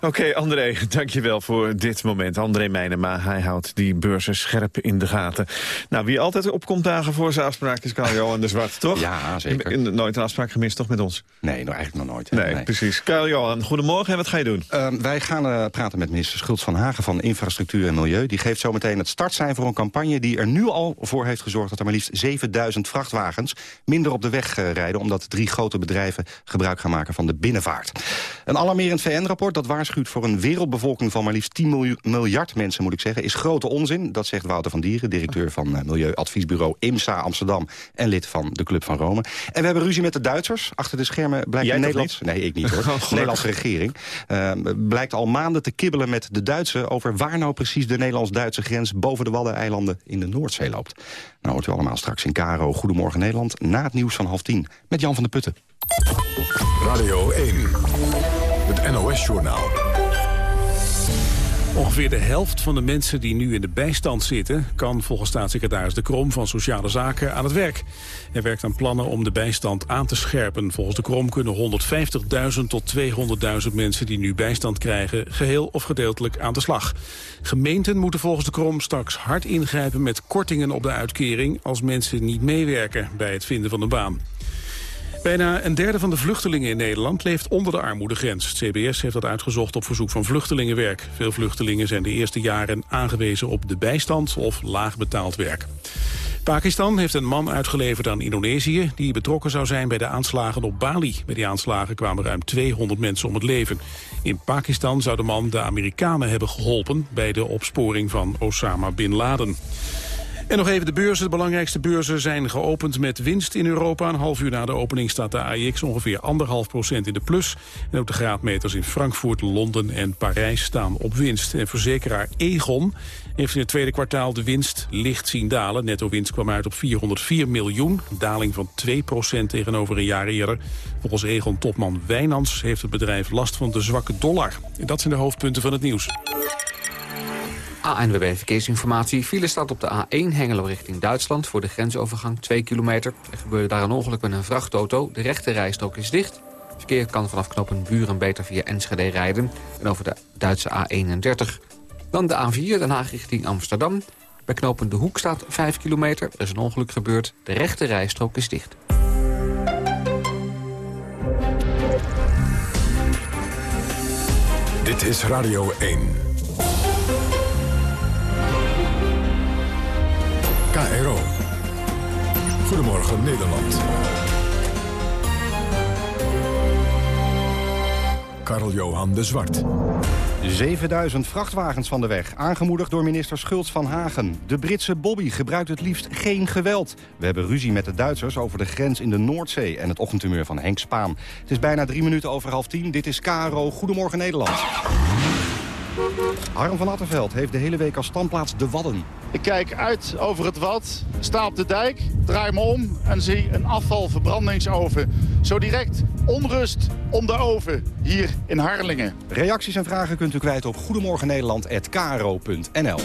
Oké, André, dankjewel voor dit moment. André Meijnema, hij houdt die beurzen scherp in de gaten. Nou, wie altijd opkomt dagen voor zijn afspraak is Karl-Johan de Zwart, toch?
Ja, zeker.
In- in- nooit een afspraak gemist, toch, met ons?
Nee, nou eigenlijk nog nooit.
Nee, precies. Karl-Johan, goedemorgen en wat ga je doen?
Ehm, wij gaan eh, praten met minister Schultz van Hagen van Infrastructuur en Milieu. Die geeft zometeen het startsein voor een campagne die er nu al voor heeft gezorgd... dat er maar liefst 7000 vrachtwagens minder op de weg eh, rijden... omdat drie grote bedrijven gebruik gaan maken van de binnenvaart. Een alarmerend VN-rapport dat waarschuwt voor een wereldbevolking... van maar liefst 10 miljoen- miljard mensen, moet ik zeggen... is grote onzin, dat zegt Wouter van Dieren... directeur van eh, Milieuadviesbureau IMSA Amsterdam... en lid van de Club van Rome. En we hebben ruzie met de Duitsers. Achter de schermen blijkt
Jij
de Nederlands... Nee, ik niet hoor.
Oh,
de Nederlandse regering eh, blijkt al maanden te kibbelen met de Duitsers... over waar nou precies de Nederlands-Duitse grens... boven de Waddeneilanden in de Noordzee loopt. Nou hoort u allemaal straks in Caro Goedemorgen Nederland... na het nieuws van half tien met Jan van der Putten.
Radio 1, het NOS-journaal.
Ongeveer de helft van de mensen die nu in de bijstand zitten... kan volgens staatssecretaris De Krom van Sociale Zaken aan het werk. Hij werkt aan plannen om de bijstand aan te scherpen. Volgens De Krom kunnen 150.000 tot 200.000 mensen die nu bijstand krijgen... geheel of gedeeltelijk aan de slag. Gemeenten moeten volgens De Krom straks hard ingrijpen met kortingen op de uitkering... als mensen niet meewerken bij het vinden van een baan. Bijna een derde van de vluchtelingen in Nederland leeft onder de armoedegrens. CBS heeft dat uitgezocht op verzoek van Vluchtelingenwerk. Veel vluchtelingen zijn de eerste jaren aangewezen op de bijstand of laag betaald werk. Pakistan heeft een man uitgeleverd aan Indonesië... die betrokken zou zijn bij de aanslagen op Bali. Bij die aanslagen kwamen ruim 200 mensen om het leven. In Pakistan zou de man de Amerikanen hebben geholpen... bij de opsporing van Osama Bin Laden. En nog even de beurzen. De belangrijkste beurzen zijn geopend met winst in Europa. Een half uur na de opening staat de AIX ongeveer anderhalf procent in de plus. En ook de graadmeters in Frankfurt, Londen en Parijs staan op winst. En verzekeraar Egon heeft in het tweede kwartaal de winst licht zien dalen. Netto winst kwam uit op 404 miljoen. Een daling van 2 procent tegenover een jaar eerder. Volgens Egon-topman Wijnands heeft het bedrijf last van de zwakke dollar. En dat zijn de hoofdpunten van het nieuws.
ANWB Verkeersinformatie. File staat op de A1 Hengelo richting Duitsland... voor de grensovergang 2 kilometer. Er gebeurde daar een ongeluk met een vrachtauto. De rechte rijstrook is dicht. Verkeer kan vanaf knooppunt Buren beter via Enschede rijden... en over de Duitse A31. Dan de A4 Den Haag richting Amsterdam. Bij knooppunt De Hoek staat 5 kilometer. Er is een ongeluk gebeurd. De rechte rijstrook is dicht.
Dit is Radio 1. KRO. Goedemorgen Nederland. Karl-Johan de Zwart.
7000 vrachtwagens van de weg, aangemoedigd door minister Schultz van Hagen. De Britse Bobby gebruikt het liefst geen geweld. We hebben ruzie met de Duitsers over de grens in de Noordzee... en het ochtendtumeur van Henk Spaan. Het is bijna drie minuten over half tien. Dit is KRO Goedemorgen Nederland. Harm van Attenveld heeft de hele week als standplaats de Wadden.
Ik kijk uit over het Wad, sta op de dijk, draai me om en zie een afvalverbrandingsoven. Zo direct onrust om de oven hier in Harlingen.
Reacties en vragen kunt u kwijt op goedemorgennederland.kro.nl.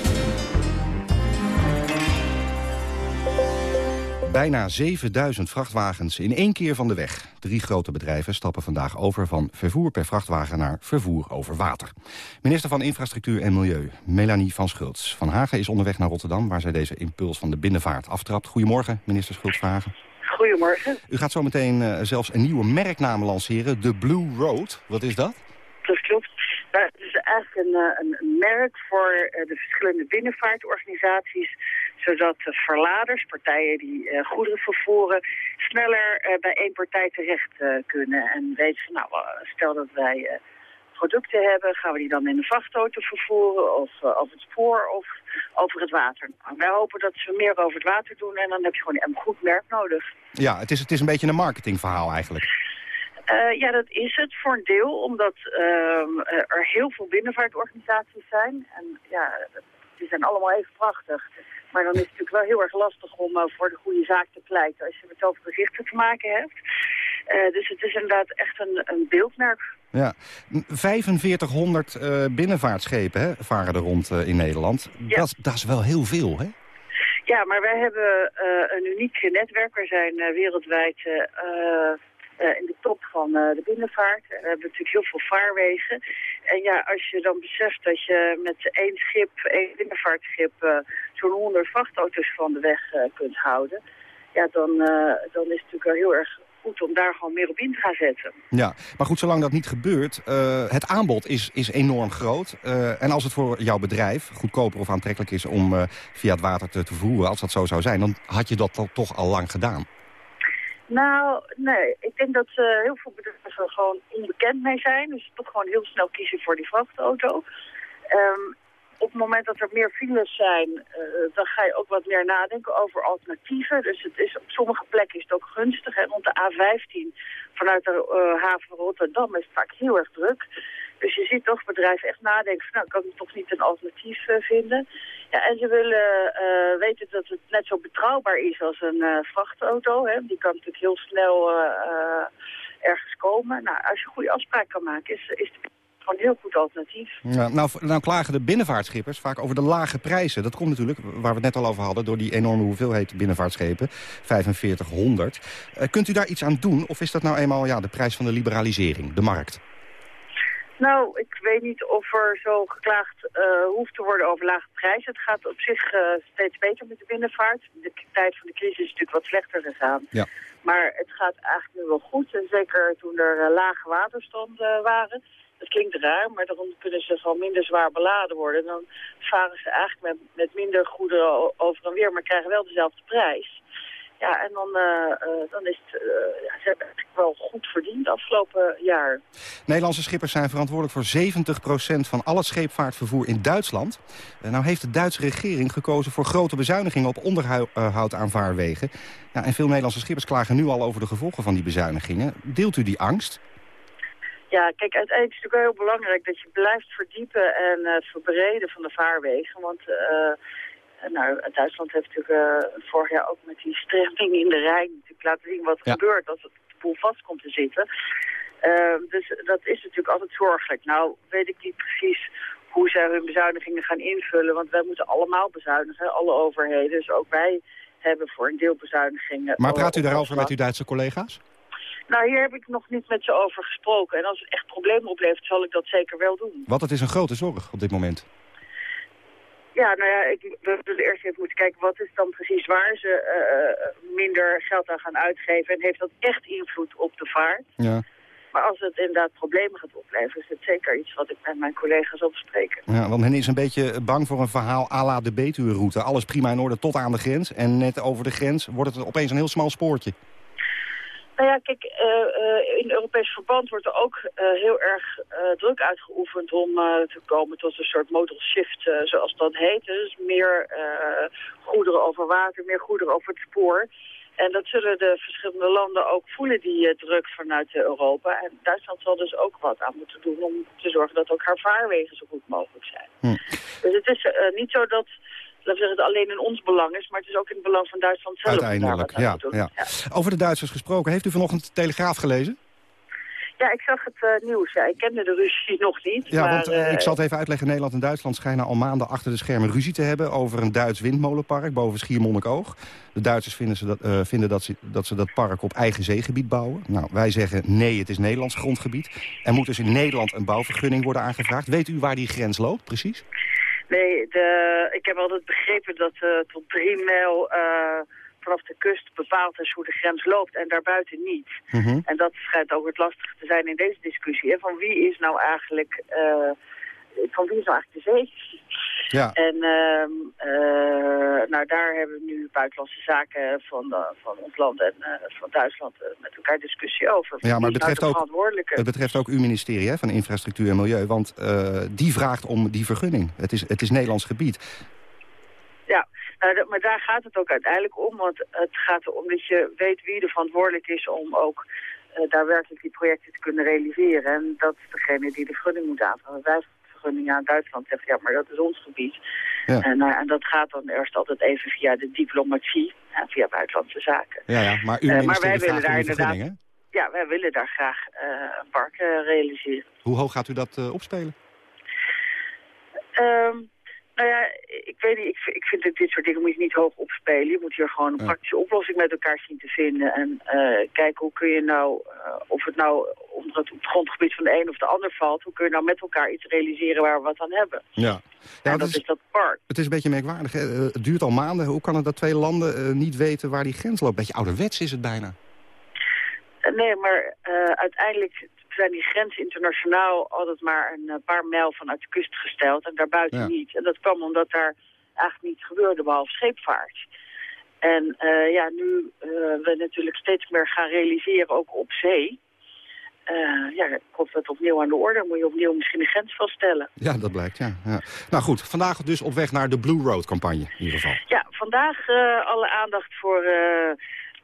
Bijna 7000 vrachtwagens in één keer van de weg. Drie grote bedrijven stappen vandaag over van vervoer per vrachtwagen naar vervoer over water. Minister van Infrastructuur en Milieu, Melanie van Schultz. Van Hagen is onderweg naar Rotterdam, waar zij deze impuls van de binnenvaart aftrapt. Goedemorgen, minister Schultz van Hagen.
Goedemorgen.
U gaat zo meteen eh, zelfs een nieuwe merknaam lanceren, de Blue Road. Wat is dat?
Dat klopt. Nou, het is eigenlijk een, eh, een, een merk voor eh, de verschillende binnenvaartorganisaties, zodat verladers, partijen die eh, goederen vervoeren, sneller eh, bij één partij terecht eh, kunnen. En weten van, nou, stel dat wij producten hebben, gaan we die dan in een vrachtauto vervoeren of eh, over het spoor of over het water. Nou, wij hopen dat ze meer over het water doen en dan heb je gewoon een goed merk nodig.
Ja, het is, het is een beetje een marketingverhaal eigenlijk.
Ja, dat is het voor een deel, omdat ehm, eh, er heel veel binnenvaartorganisaties zijn. En ja, die zijn allemaal even prachtig. Maar dan is het natuurlijk wel heel erg lastig om eh, voor de goede zaak te pleiten als je met zoveel gezichten te maken hebt. Eh, dus het is inderdaad echt een, een beeldmerk.
Ja, 4500 eh, binnenvaartschepen hè, varen er rond in Nederland.
Ja.
Dat, dat is wel heel veel, hè?
Ja, maar wij hebben een uniek netwerk. We zijn wereldwijd in de top van de binnenvaart. we hebben natuurlijk heel veel vaarwegen. En ja, als je dan beseft dat je met één schip, één binnenvaartschip, zo'n honderd vrachtauto's van de weg kunt houden. Ja, dan, dan is het natuurlijk wel heel erg goed om daar gewoon meer op in te gaan zetten.
Ja, maar goed, zolang dat niet gebeurt, uh, het aanbod is, is enorm groot. En als het voor jouw bedrijf goedkoper of aantrekkelijk is om via het water te, te vervoeren, als dat zo zou zijn, dan had je dat toch al lang gedaan.
Nou, nee. Ik denk dat uh, heel veel bedrijven er gewoon onbekend mee zijn. Dus toch gewoon heel snel kiezen voor die vrachtauto. Um, op het moment dat er meer files zijn, uh, dan ga je ook wat meer nadenken over alternatieven. Dus het is, op sommige plekken is het ook gunstig. En rond de A15 vanuit de uh, haven Rotterdam is vaak heel erg druk. Dus je ziet toch bedrijven echt nadenken van, nou, kan ik toch niet een alternatief uh, vinden? Ja, en ze willen weten dat het net zo betrouwbaar is als een vrachtauto. Hè. Die kan natuurlijk heel snel ergens komen. Nou, als je goede afspraak kan maken, is, is een heel goed alternatief.
Nou, nou klagen de binnenvaartschippers vaak over de lage prijzen. Dat komt natuurlijk, waar we het net al over hadden... door die enorme hoeveelheid binnenvaartschepen, 4500. Uh, kunt u daar iets aan doen? Of is dat nou eenmaal ja, de prijs van de liberalisering, de markt?
Nou, ik weet niet of er zo geklaagd uh, hoeft te worden over lage prijzen. Het gaat op zich uh, steeds beter met de binnenvaart. De tijd van de crisis is natuurlijk wat slechter gegaan. Ja. Maar het gaat eigenlijk nu wel goed. En zeker toen er uh, lage waterstanden waren dat klinkt raar, maar dan kunnen ze gewoon minder zwaar beladen worden. Dan varen ze eigenlijk met, met minder goederen over en weer, maar krijgen wel dezelfde prijs. Ja, en dan, uh, uh, dan is het, ja, ze hebben eigenlijk wel goed verdiend afgelopen jaar.
Nederlandse schippers zijn verantwoordelijk voor 70% van al het scheepvaartvervoer in Duitsland. nou heeft de Duitse regering gekozen voor grote bezuinigingen op onderhoud aan vaarwegen. Ja, en veel Nederlandse schippers klagen nu al over de gevolgen van die bezuinigingen. Deelt u die angst?
Ja, kijk, uiteindelijk is het natuurlijk heel belangrijk dat je blijft verdiepen en uh, verbreden van de vaarwegen. Want uh, nou, Duitsland heeft natuurlijk uh, vorig jaar ook met die stremming in de Rijn natuurlijk laten zien wat er gebeurt als het boel vast komt te zitten. Ehm, dus dat is natuurlijk altijd zorgelijk. Nou, weet ik niet precies hoe zij hun bezuinigingen gaan invullen, want wij moeten allemaal bezuinigen, alle overheden. Dus ook wij hebben voor een deel bezuinigingen.
Maar praat u daarover met uw Duitse collega's?
Nou, hier heb ik nog niet met ze over gesproken. En als het echt problemen oplevert, zal ik dat zeker wel doen.
Want het is een grote zorg op dit moment.
Ja, nou ja, ik, we zullen eerst even moeten kijken wat is dan precies waar ze uh, minder geld aan gaan uitgeven. En heeft dat echt invloed op de vaart? Ja. Maar als het inderdaad problemen gaat opleveren, is het zeker iets wat ik met mijn collega's zal bespreken.
Ja, want men is een beetje bang voor een verhaal à la de Betuwe-route. Alles prima in orde tot aan de grens. En net over de grens wordt het opeens een heel smal spoortje.
Nou ja, kijk, uh, in Europees verband wordt er ook uh, heel erg druk uitgeoefend om te komen tot een soort modal shift, zoals dat heet. Dus meer goederen over water, meer goederen over het spoor. En dat zullen de verschillende landen ook voelen, die druk vanuit Europa. En Duitsland zal dus ook wat aan moeten doen om te zorgen dat ook haar vaarwegen zo goed mogelijk zijn. Hm. Dus het is niet zo dat laten we zeggen, het alleen in ons belang is, maar het is ook in het belang van Duitsland zelf.
Uiteindelijk, ja, ja. Over de Duitsers gesproken, heeft u vanochtend de Telegraaf gelezen?
Ja, ik zag het uh, nieuws. Ja, ik kende de ruzie nog niet.
Ja,
maar,
want uh, ik zal het even uitleggen. Nederland en Duitsland schijnen al maanden achter de schermen ruzie te hebben... over een Duits windmolenpark boven Schiermonnikoog. De Duitsers vinden, ze dat, uh, vinden dat, ze, dat ze dat park op eigen zeegebied bouwen. Nou, wij zeggen nee, het is Nederlands grondgebied. Er moet dus in Nederland een bouwvergunning worden aangevraagd. Weet u waar die grens loopt, precies?
Nee, de, ik heb altijd begrepen dat uh, tot drie mijl uh, vanaf de kust bepaald is hoe de grens loopt en daarbuiten niet. Mm -hmm. En dat schijnt ook het lastige te zijn in deze discussie. Hè? Van wie is nou eigenlijk... Uh, van wie is nou eigenlijk de zee? Ja. En uh, uh, nou, daar hebben we nu buitenlandse zaken van, uh, van ons land en uh, van Duitsland met elkaar discussie over.
Ja, maar het betreft, ook, het betreft ook uw ministerie hè, van Infrastructuur en Milieu, want die vraagt om die vergunning. Het is, het is Nederlands gebied.
Ja, nou, maar daar gaat het ook uiteindelijk om, want het gaat erom dat je weet wie er verantwoordelijk is om ook daadwerkelijk die projecten te kunnen realiseren. En dat is degene die de vergunning moet aanvragen. Wij vergunning aan Duitsland zegt, ja, maar dat is ons gebied. Ja. En, uh, en dat gaat dan eerst altijd even via de diplomatie, uh, via buitenlandse zaken.
Ja, ja maar, u uh,
maar wij willen daar inderdaad... Ja, wij willen daar graag een park realiseren.
Hoe hoog gaat u dat opspelen?
Um, Nou ja, ik weet niet, ik, ik vind dat dit soort dingen moet je niet hoog opspelen. Je moet hier gewoon een praktische oplossing met elkaar zien te vinden. En uh, kijken hoe kun je nou, uh, of het nou onder het, op het grondgebied van de een of de ander valt... hoe kun je nou met elkaar iets realiseren waar we wat aan hebben.
Ja.
ja en dat is, is, dat park.
Het is een beetje merkwaardig. Hè? Het duurt al maanden. Hoe kan het dat twee landen uh, niet weten waar die grens loopt? Beetje ouderwets is het bijna.
Nee, maar uiteindelijk zijn die grenzen internationaal altijd maar een eh, paar mijl vanuit de kust gesteld en daarbuiten niet. En dat kwam omdat daar eigenlijk niet gebeurde, behalve scheepvaart. En uh, ja, nu uh, we natuurlijk steeds meer gaan realiseren, ook op zee... Uh, ja, komt dat opnieuw aan de orde. Moet je opnieuw misschien een grens vaststellen.
Ja, dat blijkt, ja. ja. Nou goed, vandaag dus op weg naar de Blue Road campagne in ieder geval.
Ja, vandaag alle aandacht voor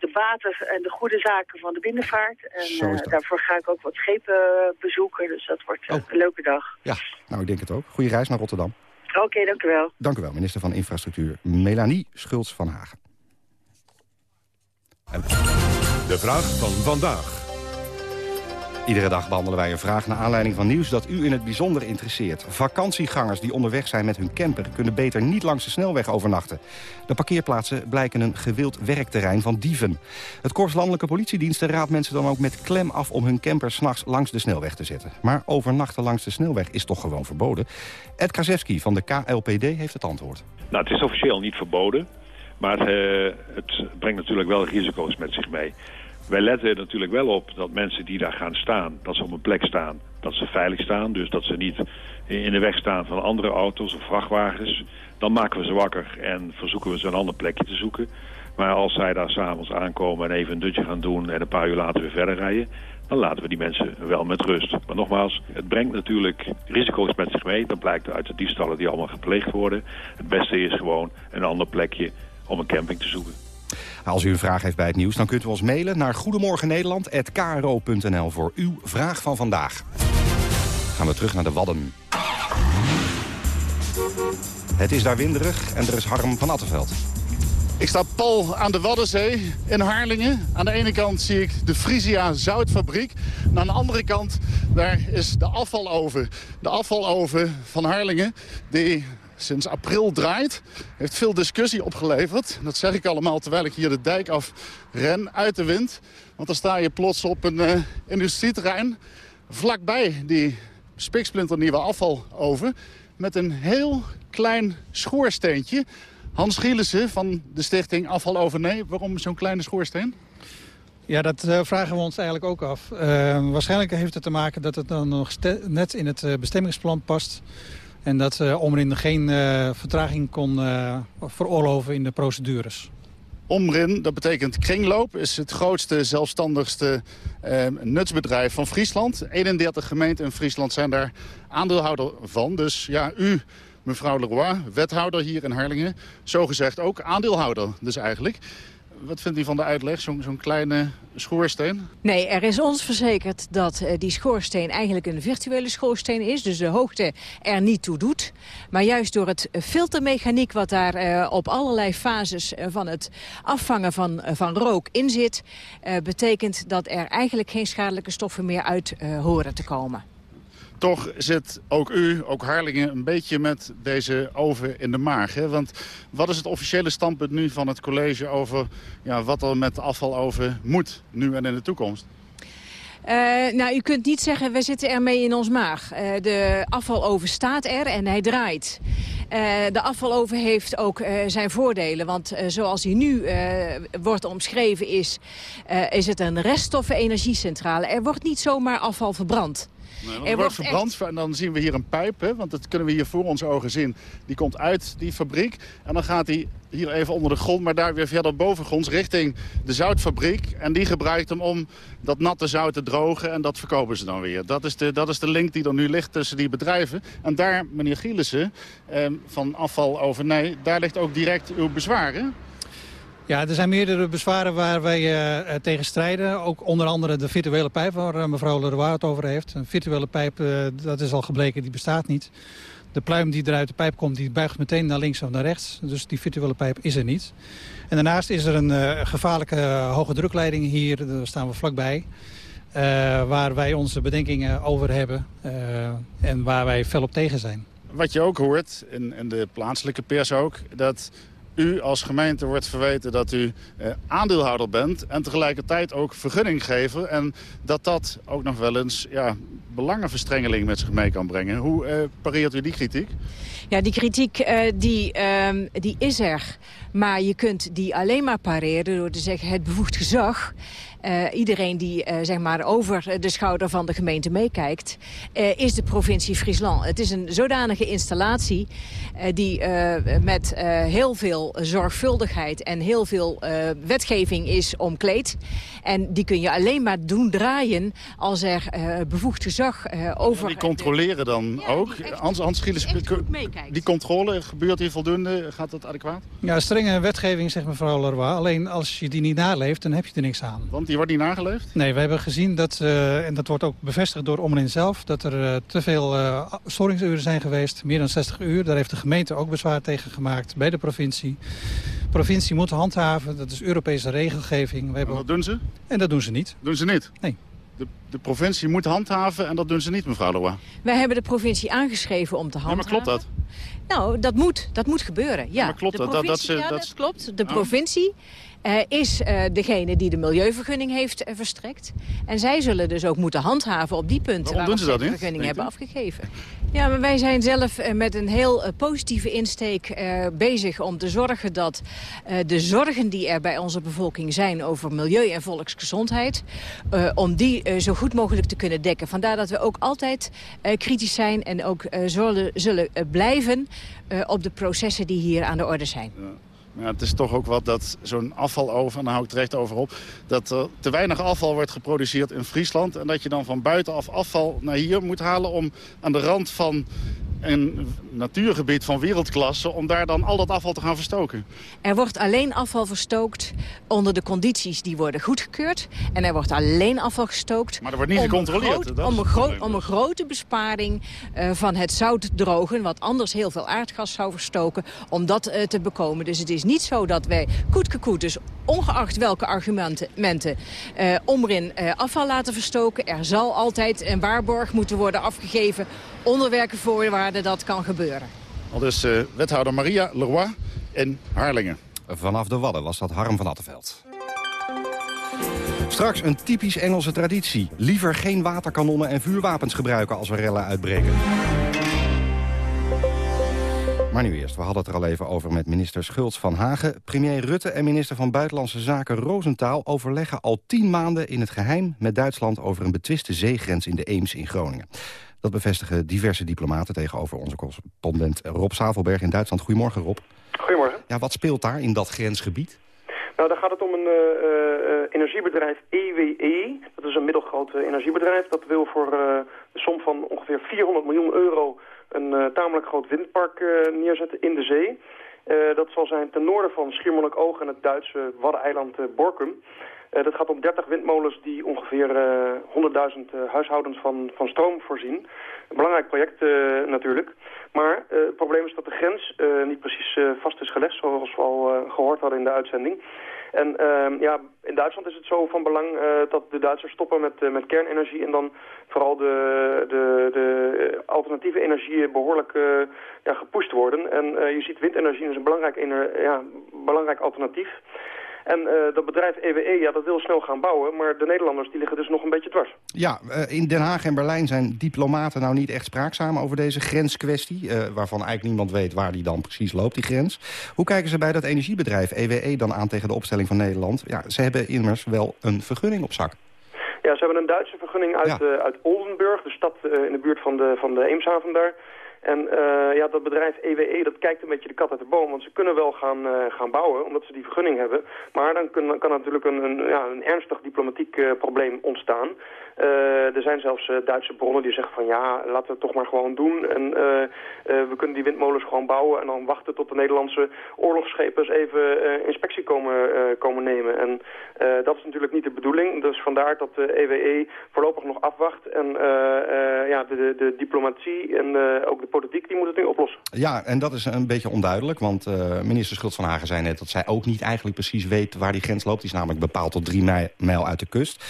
de baten en de goede zaken van de binnenvaart. En uh, daarvoor ga ik ook wat schepen bezoeken, dus dat wordt uh, een leuke dag.
Ja, nou ik denk het ook. Goede reis naar Rotterdam.
Oké, okay, dank u wel.
Dank u wel, minister van Infrastructuur Melanie Schultz van Hagen.
En de vraag van vandaag.
Iedere dag behandelen wij een vraag naar aanleiding van nieuws dat u in het bijzonder interesseert. Vakantiegangers die onderweg zijn met hun camper kunnen beter niet langs de snelweg overnachten. De parkeerplaatsen blijken een gewild werkterrein van dieven. Het Korps Landelijke Politiediensten raadt mensen dan ook met klem af om hun camper s'nachts langs de snelweg te zetten. Maar overnachten langs de snelweg is toch gewoon verboden? Ed Kazewski van de KLPD heeft het antwoord.
Nou, het is officieel niet verboden, maar uh, het brengt natuurlijk wel risico's met zich mee. Wij letten er natuurlijk wel op dat mensen die daar gaan staan, dat ze op een plek staan, dat ze veilig staan. Dus dat ze niet in de weg staan van andere auto's of vrachtwagens. Dan maken we ze wakker en verzoeken we ze een ander plekje te zoeken. Maar als zij daar s'avonds aankomen en even een dutje gaan doen en een paar uur later weer verder rijden, dan laten we die mensen wel met rust. Maar nogmaals, het brengt natuurlijk risico's met zich mee. Dat blijkt uit de diefstallen die allemaal gepleegd worden. Het beste is gewoon een ander plekje om een camping te zoeken.
Als u een vraag heeft bij het nieuws, dan kunt u ons mailen naar goedemorgennederland.kro.nl voor uw vraag van vandaag. Gaan we terug naar de Wadden. Het is daar winderig en er is Harm van Attenveld.
Ik sta pal aan de Waddenzee in Harlingen. Aan de ene kant zie ik de Frisia zoutfabriek. En aan de andere kant daar is de afvaloven. De afvaloven van Harlingen die sinds april draait. Heeft veel discussie opgeleverd. Dat zeg ik allemaal terwijl ik hier de dijk af ren uit de wind. Want dan sta je plots op een uh, industrieterrein. Vlakbij die spiksplinternieuwe afvaloven. Met een heel klein schoorsteentje. Hans Gielissen van de stichting Afvaloven Nee. Waarom zo'n kleine schoorsteen?
Ja, dat uh, vragen we ons eigenlijk ook af. Uh, waarschijnlijk heeft het te maken dat het dan nog net in het bestemmingsplan past. En dat uh, Omrin geen uh, vertraging kon uh, veroorloven in de procedures.
Omrin, dat betekent kringloop, is het grootste zelfstandigste nutsbedrijf van Friesland. 31 gemeenten in Friesland zijn daar aandeelhouder van. Dus ja, u, mevrouw Leroy, wethouder hier in Harlingen, zogezegd ook aandeelhouder dus eigenlijk. Wat vindt u van de uitleg, zo'n zo kleine schoorsteen?
Nee, er is ons verzekerd dat uh, die schoorsteen eigenlijk een virtuele schoorsteen is. Dus de hoogte er niet toe doet. Maar juist door het filtermechaniek wat daar uh, op allerlei fases uh, van het afvangen van, van rook in zit... betekent dat er eigenlijk geen schadelijke stoffen meer uit horen te komen.
Toch zit ook u, ook Harlingen, een beetje met deze oven in de maag. Hè? Want wat is het officiële standpunt nu van het college over ja, wat er met de afvaloven moet, nu en in de toekomst?
Uh, nou, u kunt niet zeggen, we zitten ermee in ons maag. Uh, de afvaloven staat er en hij draait. Uh, de afvaloven heeft ook zijn voordelen. Want zoals hij nu wordt omschreven is, is het een reststoffenenergiecentrale. Er wordt niet zomaar afval verbrand.
Nee, er wordt verbrand en dan zien we hier een pijp, hè, want dat kunnen we hier voor onze ogen zien. Die komt uit die fabriek en dan gaat die hier even onder de grond, maar daar weer verder bovengronds richting de zoutfabriek. En die gebruikt hem om dat natte zout te drogen en dat verkopen ze dan weer. Dat is de, dat is de link die er nu ligt tussen die bedrijven. En daar, meneer Gielissen, eh, van afval over nee, daar ligt ook direct uw bezwaren.
Ja, er zijn meerdere bezwaren waar wij uh, tegen strijden. Ook onder andere de virtuele pijp waar uh, mevrouw Leroy het over heeft. Een virtuele pijp, dat is al gebleken, die bestaat niet. De pluim die er uit de pijp komt, die buigt meteen naar links of naar rechts. Dus die virtuele pijp is er niet. En daarnaast is er een gevaarlijke hoge drukleiding hier, daar staan we vlakbij. waar wij onze bedenkingen over hebben en waar wij fel op tegen zijn.
wat je ook hoort, in, in de plaatselijke pers ook... dat u als gemeente wordt verweten dat u eh, aandeelhouder bent... en tegelijkertijd ook vergunninggever. En dat dat ook nog wel eens ja, belangenverstrengeling met zich mee kan brengen. Hoe eh, pareert u die kritiek?
Ja, die kritiek uh, die, ehm, die is er. Maar je kunt die alleen maar pareren door te zeggen het bevoegd gezag... Uh, iedereen die uh, zeg maar over de schouder van de gemeente meekijkt... Uh, is de provincie Friesland. Het is een zodanige installatie die met heel veel zorgvuldigheid... en heel veel wetgeving is omkleed. En die kun je alleen maar doen draaien als er bevoegd gezag over...
En die controleren dan ja, ook? Die, Hans, Hans Gilles, die controle, gebeurt hier voldoende? Gaat dat adequaat?
Ja, strenge wetgeving, zegt mevrouw Leroy. Alleen als je die niet naleeft, dan heb je er niks aan.
Want die wordt niet nageleefd?
Nee, we hebben gezien dat, uh, en dat wordt ook bevestigd door Omrin zelf... dat er uh, te veel uh, storingsuren zijn geweest, meer dan 60 uur. Daar heeft de gemeente ook bezwaar tegen gemaakt bij de provincie. De provincie moet handhaven, dat is Europese regelgeving. We hebben...
En dat doen ze?
En dat doen ze niet.
Doen ze niet?
Nee.
De, de, provincie moet handhaven en dat doen ze niet, mevrouw Leroy.
Wij hebben de provincie aangeschreven om te handhaven.
Ja, maar klopt dat?
Nou, dat moet, dat moet gebeuren, ja.
Maar klopt
de
dat? dat,
ze,
ja,
dat, dat klopt. De provincie is uh, degene die de milieuvergunning heeft uh, verstrekt. En zij zullen dus ook moeten handhaven op die punten...
Waarom
waarop
ze de
vergunning hebben afgegeven. Ja, maar wij zijn zelf met een heel positieve insteek bezig om te zorgen dat de zorgen die er bij onze bevolking zijn over milieu en volksgezondheid, om die zo goed mogelijk te kunnen dekken. Vandaar dat we ook altijd kritisch zijn en ook zullen, zullen blijven op de processen die hier aan de orde zijn.
Ja. Maar het is toch ook wat dat zo'n afvaloven, en daar hou ik terecht over op... dat er te weinig afval wordt geproduceerd in Friesland... en dat je dan van buitenaf afval naar hier moet halen... om aan de rand van een natuurgebied van wereldklasse... om daar dan al dat afval te gaan verstoken.
Er wordt alleen afval verstookt onder de condities die worden goedgekeurd. En er wordt alleen afval gestookt...
Maar er wordt niet gecontroleerd.
Een om, een om, een grote besparing uh, van het zoutdrogen... wat anders heel veel aardgas zou verstoken, om dat uh, te bekomen. Dus het is niet zo dat wij koetkekoet, dus ongeacht welke argumenten... Uh, omrin afval laten verstoken. Er zal altijd een waarborg moeten worden afgegeven... onder welke voorwaarden dat kan gebeuren.
Al dus uh, wethouder Maria Leroy in Harlingen.
Vanaf de Wadden was dat Harm van Attenveld. Straks een typisch Engelse traditie. Liever geen waterkanonnen en vuurwapens gebruiken als er rellen uitbreken. Maar nu eerst, we hadden het er al even over met minister Schultz van Hagen. Premier Rutte en minister van Buitenlandse Zaken Roosentaal... overleggen al tien maanden in het geheim met Duitsland... over een betwiste zeegrens in de Eems in Groningen. Dat bevestigen diverse diplomaten tegenover onze correspondent Rob Savelberg in Duitsland. Goedemorgen Rob.
Goedemorgen.
Ja, wat speelt daar in dat grensgebied?
Nou, daar gaat het om een uh, uh, energiebedrijf EWE. Dat is een middelgroot energiebedrijf. Dat wil voor de som van ongeveer 400 miljoen euro een tamelijk groot windpark neerzetten in de zee. dat zal zijn ten noorden van Schiermonnikoog en het Duitse waddeneiland Borkum. Uh, dat gaat om 30 windmolens die ongeveer uh, 100.000 uh, huishoudens van, van stroom voorzien. Een belangrijk project natuurlijk. Maar het probleem is dat de grens niet precies vast is gelegd, zoals we al gehoord hadden in de uitzending. En ehm, ja, in Duitsland is het zo van belang dat de Duitsers stoppen met, met kernenergie... en dan vooral de, de, de alternatieve energieën behoorlijk ja, gepusht worden. En je ziet windenergie is een belangrijk, ja, belangrijk alternatief... En uh, dat bedrijf EWE, ja, dat wil snel gaan bouwen, maar de Nederlanders die liggen dus nog een beetje dwars.
Ja, uh, in Den Haag en Berlijn zijn diplomaten nou niet echt spraakzaam over deze grenskwestie, uh, waarvan eigenlijk niemand weet waar die dan precies loopt, die grens. Hoe kijken ze bij dat energiebedrijf EWE dan aan tegen de opstelling van Nederland? Ja, ze hebben immers wel een vergunning op zak.
Ja, ze hebben een Duitse vergunning uit, ja. uit Oldenburg, de stad in de buurt van de, van de Eemshaven daar. En uh, ja, dat bedrijf EWE, dat kijkt een beetje de kat uit de boom. Want ze kunnen wel gaan, uh, gaan bouwen, omdat ze die vergunning hebben. Maar dan kan, natuurlijk een, een, ja, een ernstig diplomatiek uh, probleem ontstaan. Er zijn zelfs Duitse bronnen die zeggen van ja, laten we het toch maar gewoon doen. En we kunnen die windmolens gewoon bouwen en dan wachten tot de Nederlandse oorlogsschepen even inspectie komen, komen nemen. En dat is natuurlijk niet de bedoeling. Dus vandaar dat de EWE voorlopig nog afwacht. En ja, de, de, diplomatie en ook de politiek die moet het nu oplossen.
Ja, en dat is een beetje onduidelijk, want minister Schultz van Hagen zei net... dat zij ook niet eigenlijk precies weet waar die grens loopt. Die is namelijk bepaald tot drie mijl uit de kust.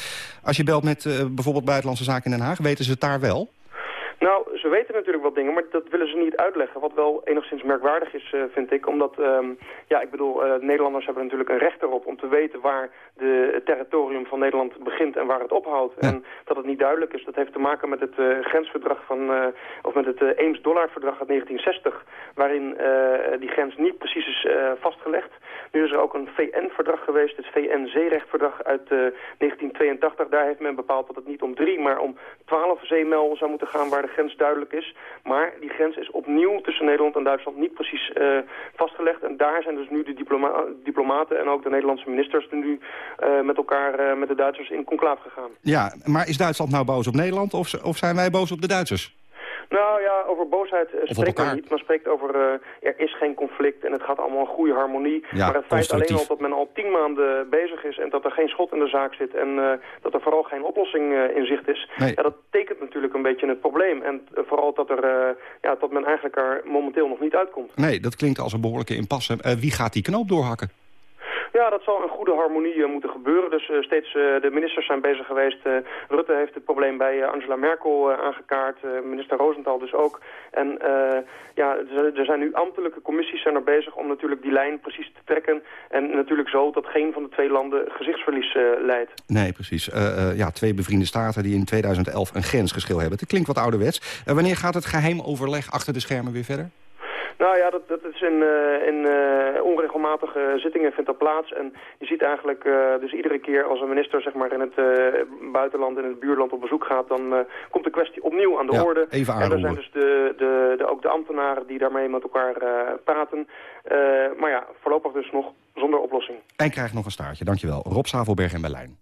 Als je belt met bijvoorbeeld Buitenlandse Zaken in Den Haag, weten ze het daar wel?
Nou, ze weten natuurlijk wat dingen, maar dat willen ze niet uitleggen. Wat wel enigszins merkwaardig is, vind ik. Omdat, ehm, ja, ik bedoel, Nederlanders hebben natuurlijk een recht erop om te weten waar de, het territorium van Nederland begint en waar het ophoudt. En dat het niet duidelijk is, dat heeft te maken met het grensverdrag van, of met het Eems-Dollar-verdrag uit 1960, waarin die grens niet precies is vastgelegd. Nu is er ook een VN-verdrag geweest, het VN-zeerechtverdrag uit 1982. Daar heeft men bepaald dat het niet om drie, maar om twaalf zeemijl zou moeten gaan waar de grens duidelijk is. Maar die grens is opnieuw tussen Nederland en Duitsland niet precies uh, vastgelegd. En daar zijn dus nu de diploma diplomaten en ook de Nederlandse ministers nu uh, met elkaar, met de Duitsers in conclaaf gegaan.
Ja, maar is Duitsland nou boos op Nederland of, of zijn wij boos op de Duitsers?
Nou ja, over boosheid uh, spreekt men niet. Maar spreekt over uh, er is geen conflict en het gaat allemaal een goede harmonie.
Ja,
maar het feit alleen al dat men al tien maanden bezig is en dat er geen schot in de zaak zit en uh, dat er vooral geen oplossing in zicht is.
Nee.
Ja, dat tekent natuurlijk een beetje het probleem. En vooral dat, er, ja, dat men eigenlijk er momenteel nog niet uitkomt.
Nee, dat klinkt als een behoorlijke impasse. wie gaat die knoop doorhakken?
Ja, dat zal een goede harmonie uh, moeten gebeuren. Dus uh, steeds uh, de ministers zijn bezig geweest. Rutte heeft het probleem bij Angela Merkel aangekaart. minister Rosenthal dus ook. En ja, er zijn nu ambtelijke commissies zijn er bezig om natuurlijk die lijn precies te trekken. En natuurlijk zo dat geen van de twee landen gezichtsverlies leidt.
Nee, precies. ja, twee bevriende staten die in 2011 een grensgeschil hebben. Het klinkt wat ouderwets. wanneer gaat het geheim overleg achter de schermen weer verder?
Nou ja, dat, dat is in, uh, in uh, onregelmatige zittingen vindt dat plaats. En je ziet eigenlijk uh, dus iedere keer als een minister zeg maar, in het buitenland, in het buurland op bezoek gaat... dan komt de kwestie opnieuw aan de
ja,
orde.
Even
en er zijn dus de, de, de, ook de ambtenaren die daarmee met elkaar praten. maar ja, voorlopig dus nog zonder oplossing.
En krijgt nog een staartje, dankjewel. Rob Zavelberg in Berlijn.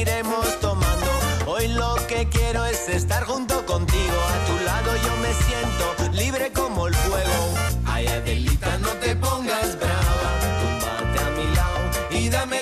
seguiremos tomando. Hoy lo que quiero es estar junto contigo. A tu lado yo me siento libre como el fuego. Ay, Adelita, no te pongas brava. Túmbate a mi lado y dame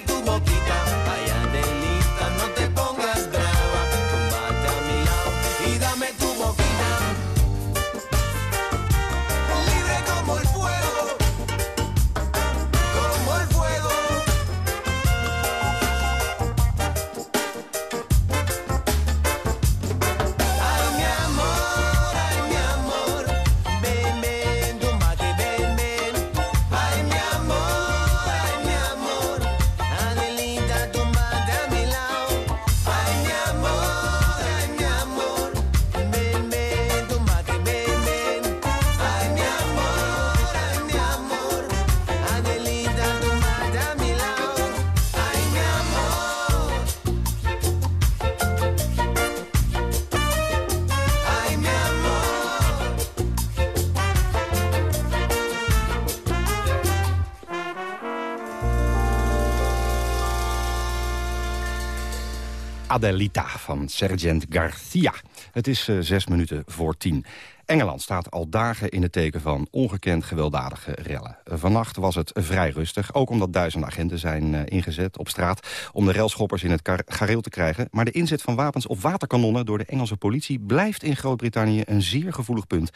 van Sergeant Garcia. Het is uh, zes minuten voor tien. Engeland staat al dagen in het teken van ongekend gewelddadige rellen. Vannacht was het vrij rustig, ook omdat duizenden agenten zijn uh, ingezet op straat... om de relschoppers in het gareel te krijgen. Maar de inzet van wapens of waterkanonnen door de Engelse politie... blijft in Groot-Brittannië een zeer gevoelig punt.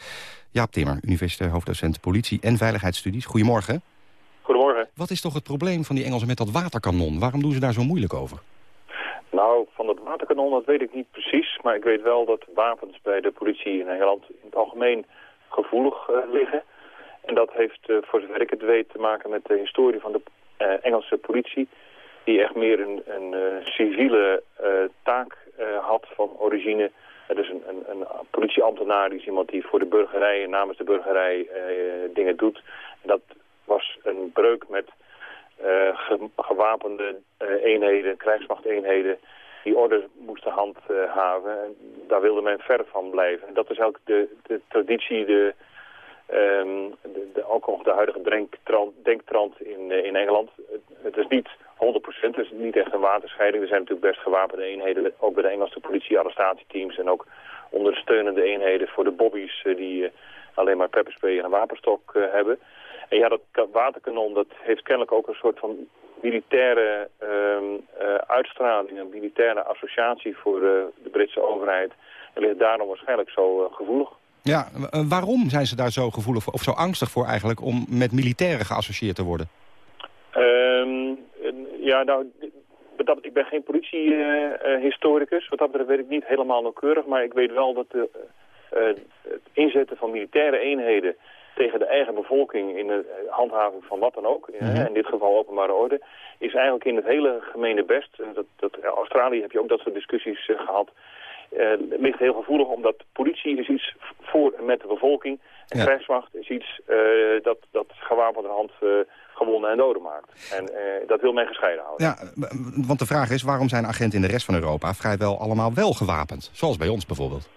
Jaap Timmer, universitair hoofddocent politie en veiligheidsstudies. Goedemorgen.
Goedemorgen.
Wat is toch het probleem van die Engelsen met dat waterkanon? Waarom doen ze daar zo moeilijk over?
Nou, van dat waterkanon, dat weet ik niet precies. Maar ik weet wel dat wapens bij de politie in Nederland in het algemeen gevoelig uh, liggen. En dat heeft, uh, voor zover ik het weet, te maken met de historie van de uh, Engelse politie. Die echt meer een, een civiele taak had van origine. Dus een, een, een, politieambtenaar die is iemand die voor de burgerij en namens de burgerij dingen doet. En dat was een breuk met gewapende eenheden, krijgsmachteenheden die orde moesten handhaven. En daar wilde men ver van blijven. En dat is ook de, de traditie, de, um, de, de, ook nog de huidige denktrand, in, uh, in Engeland. Het, is niet 100%, het is niet echt een waterscheiding. Er zijn natuurlijk best gewapende eenheden, ook bij de Engelse politie, arrestatieteams en ook ondersteunende eenheden voor de bobby's die alleen maar pepperspray en een wapenstok hebben. En ja, dat waterkanon dat heeft kennelijk ook een soort van militaire um, uh, uitstraling, een militaire associatie voor uh, de Britse overheid. En ligt daarom waarschijnlijk zo uh, gevoelig.
Ja, waarom zijn ze daar zo gevoelig voor, of zo angstig voor eigenlijk om met militairen geassocieerd te worden?
Um, ja, nou, dat, ik ben geen politiehistoricus. Wat dat betreft weet ik niet helemaal nauwkeurig. Maar ik weet wel dat de, het inzetten van militaire eenheden tegen de eigen bevolking in de handhaving van wat dan ook, mm in dit geval openbare orde, is eigenlijk in het hele gemene best, dat, dat, Australië heb je ook dat soort discussies uh, gehad, uh, ligt heel gevoelig omdat politie is iets voor en met de bevolking en ja. krijgsmacht is iets uh, dat, dat gewapende hand gewonnen en doden maakt. En dat wil men gescheiden houden.
Ja, want de vraag is, waarom zijn agenten in de rest van Europa vrijwel allemaal wel gewapend? Zoals bij ons bijvoorbeeld.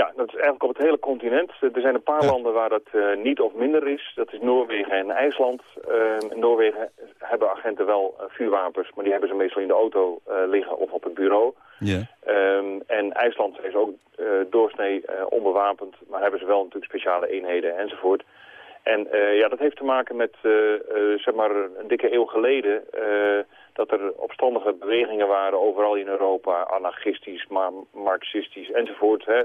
Ja, dat is eigenlijk op het hele continent. Er zijn een paar landen waar dat uh, niet of minder is. Dat is Noorwegen en IJsland. Uh, in Noorwegen hebben agenten wel uh, vuurwapens, maar die hebben ze meestal in de auto liggen of op het bureau.
Yeah.
Um, en IJsland is ook doorsnee onbewapend, maar hebben ze wel natuurlijk speciale eenheden enzovoort. En ja, dat heeft te maken met, zeg maar, een dikke eeuw geleden dat er opstandige bewegingen waren overal in Europa, anarchistisch, maar marxistisch enzovoort. Hè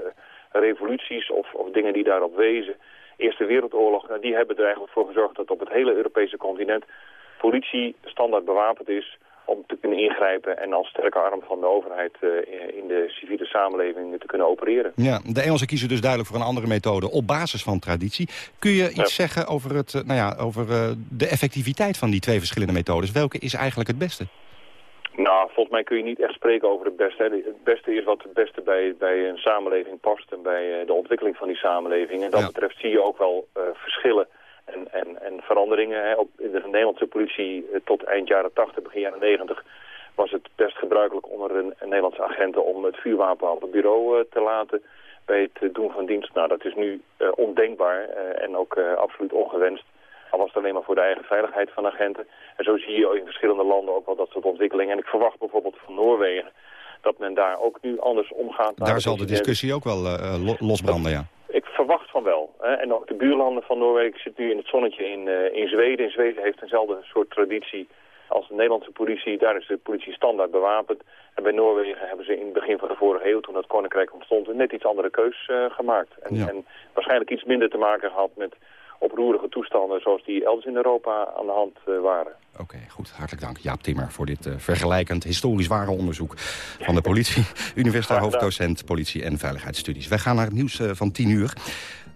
revoluties of, of dingen die daarop wezen. Eerste Wereldoorlog, nou, die hebben er eigenlijk voor gezorgd dat op het hele Europese continent politie standaard bewapend is om te kunnen ingrijpen en als sterke arm van de overheid uh, in de civiele samenleving te kunnen opereren.
Ja, de Engelsen kiezen dus duidelijk voor een andere methode op basis van traditie. Kun je iets ja. zeggen over, het, nou ja, over uh, de effectiviteit van die twee verschillende methodes? Welke is eigenlijk het beste?
Nou, volgens mij kun je niet echt spreken over het beste. Hè. Het beste is wat het beste bij, bij een samenleving past en bij uh, de ontwikkeling van die samenleving. En dat ja. betreft zie je ook wel uh, verschillen en, en, en veranderingen. Hè. Op, in de Nederlandse politie uh, tot eind jaren 80, begin jaren 90 was het best gebruikelijk onder een, een Nederlandse agenten om het vuurwapen op het bureau te laten bij het doen van dienst. Nou, dat is nu ondenkbaar en ook absoluut ongewenst. Al was het alleen maar voor de eigen veiligheid van agenten. En zo zie je in verschillende landen ook wel dat soort ontwikkelingen. En ik verwacht bijvoorbeeld van Noorwegen dat men daar ook nu anders omgaat.
Daar zal de discussie ook wel uh, losbranden, ja.
Ik verwacht van wel. Hè. En ook de buurlanden van Noorwegen zitten nu in het zonnetje in, uh, in Zweden. In Zweden heeft eenzelfde soort traditie als de Nederlandse politie. Daar is de politie standaard bewapend. En bij Noorwegen hebben ze in het begin van de vorige eeuw, toen dat koninkrijk ontstond, een net iets andere keus uh, gemaakt. En, ja. en waarschijnlijk iets minder te maken gehad met oproerige toestanden zoals die elders in Europa aan de hand uh, waren.
Oké, okay, goed. Hartelijk dank Jaap Timmer voor dit uh, vergelijkend historisch ware onderzoek van de politie. Universitair hoofddocent politie en veiligheidsstudies. Wij gaan naar het nieuws uh, van 10 uur.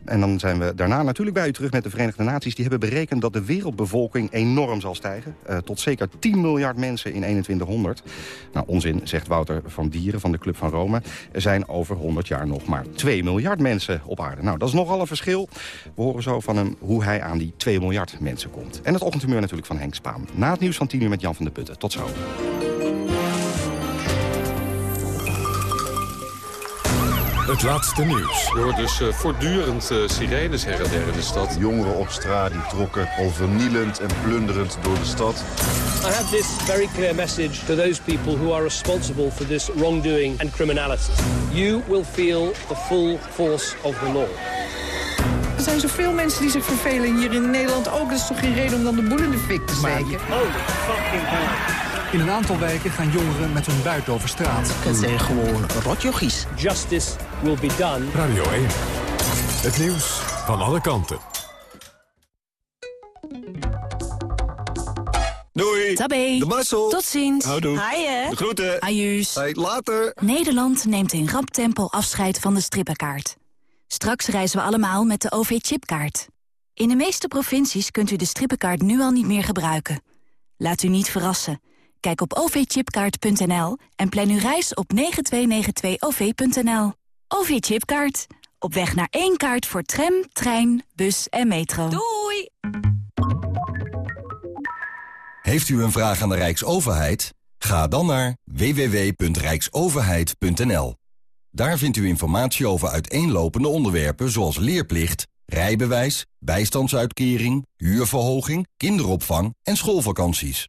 En dan zijn we daarna natuurlijk bij u terug met de Verenigde Naties. Die hebben berekend dat de wereldbevolking enorm zal stijgen. Uh, tot zeker 10 miljard mensen in 2100. Nou, onzin, zegt Wouter van Dieren van de Club van Rome. Er zijn over 100 jaar nog maar 2 miljard mensen op aarde. Nou, dat is nogal een verschil. We horen zo van hem hoe hij aan die 2 miljard mensen komt. En het ochtendhumeur natuurlijk van Henk Spaan. Na het nieuws van 10 uur met Jan van der Putten. Tot zo.
Het laatste nieuws.
Je hoort dus uh, voortdurend uh, sirenes her en der in de stad.
Jongeren op straat die trokken al vernielend en plunderend door de stad.
I have this very clear message to those people who are responsible for this wrongdoing and criminality. You will feel the full force of the law.
Er zijn zoveel mensen die zich vervelen hier in Nederland ook. Dat is toch geen reden om dan de boel in de fik te steken?
Holy fucking hell.
In een aantal wijken gaan jongeren met hun buit over straat.
Het zijn gewoon rotjochies.
Justice will be done.
Radio 1. Het nieuws van alle kanten.
Doei!
Tabé.
De Marcel.
Tot ziens.
Houdoe.
Haaien.
De groeten.
Ajuus.
Hey, later.
Nederland neemt in rap tempo afscheid van de strippenkaart. Straks reizen we allemaal met de OV-chipkaart. In de meeste provincies kunt u de strippenkaart nu al niet meer gebruiken. Laat u niet verrassen. Kijk op ovchipkaart.nl en plan uw reis op 9292-OV.nl. OV-chipkaart. Op weg naar één kaart voor tram, trein, bus en metro. Doei!
Heeft u een vraag aan de Rijksoverheid? Ga dan naar www.rijksoverheid.nl. Daar vindt u informatie over uiteenlopende onderwerpen zoals leerplicht, rijbewijs, bijstandsuitkering, huurverhoging, kinderopvang en schoolvakanties.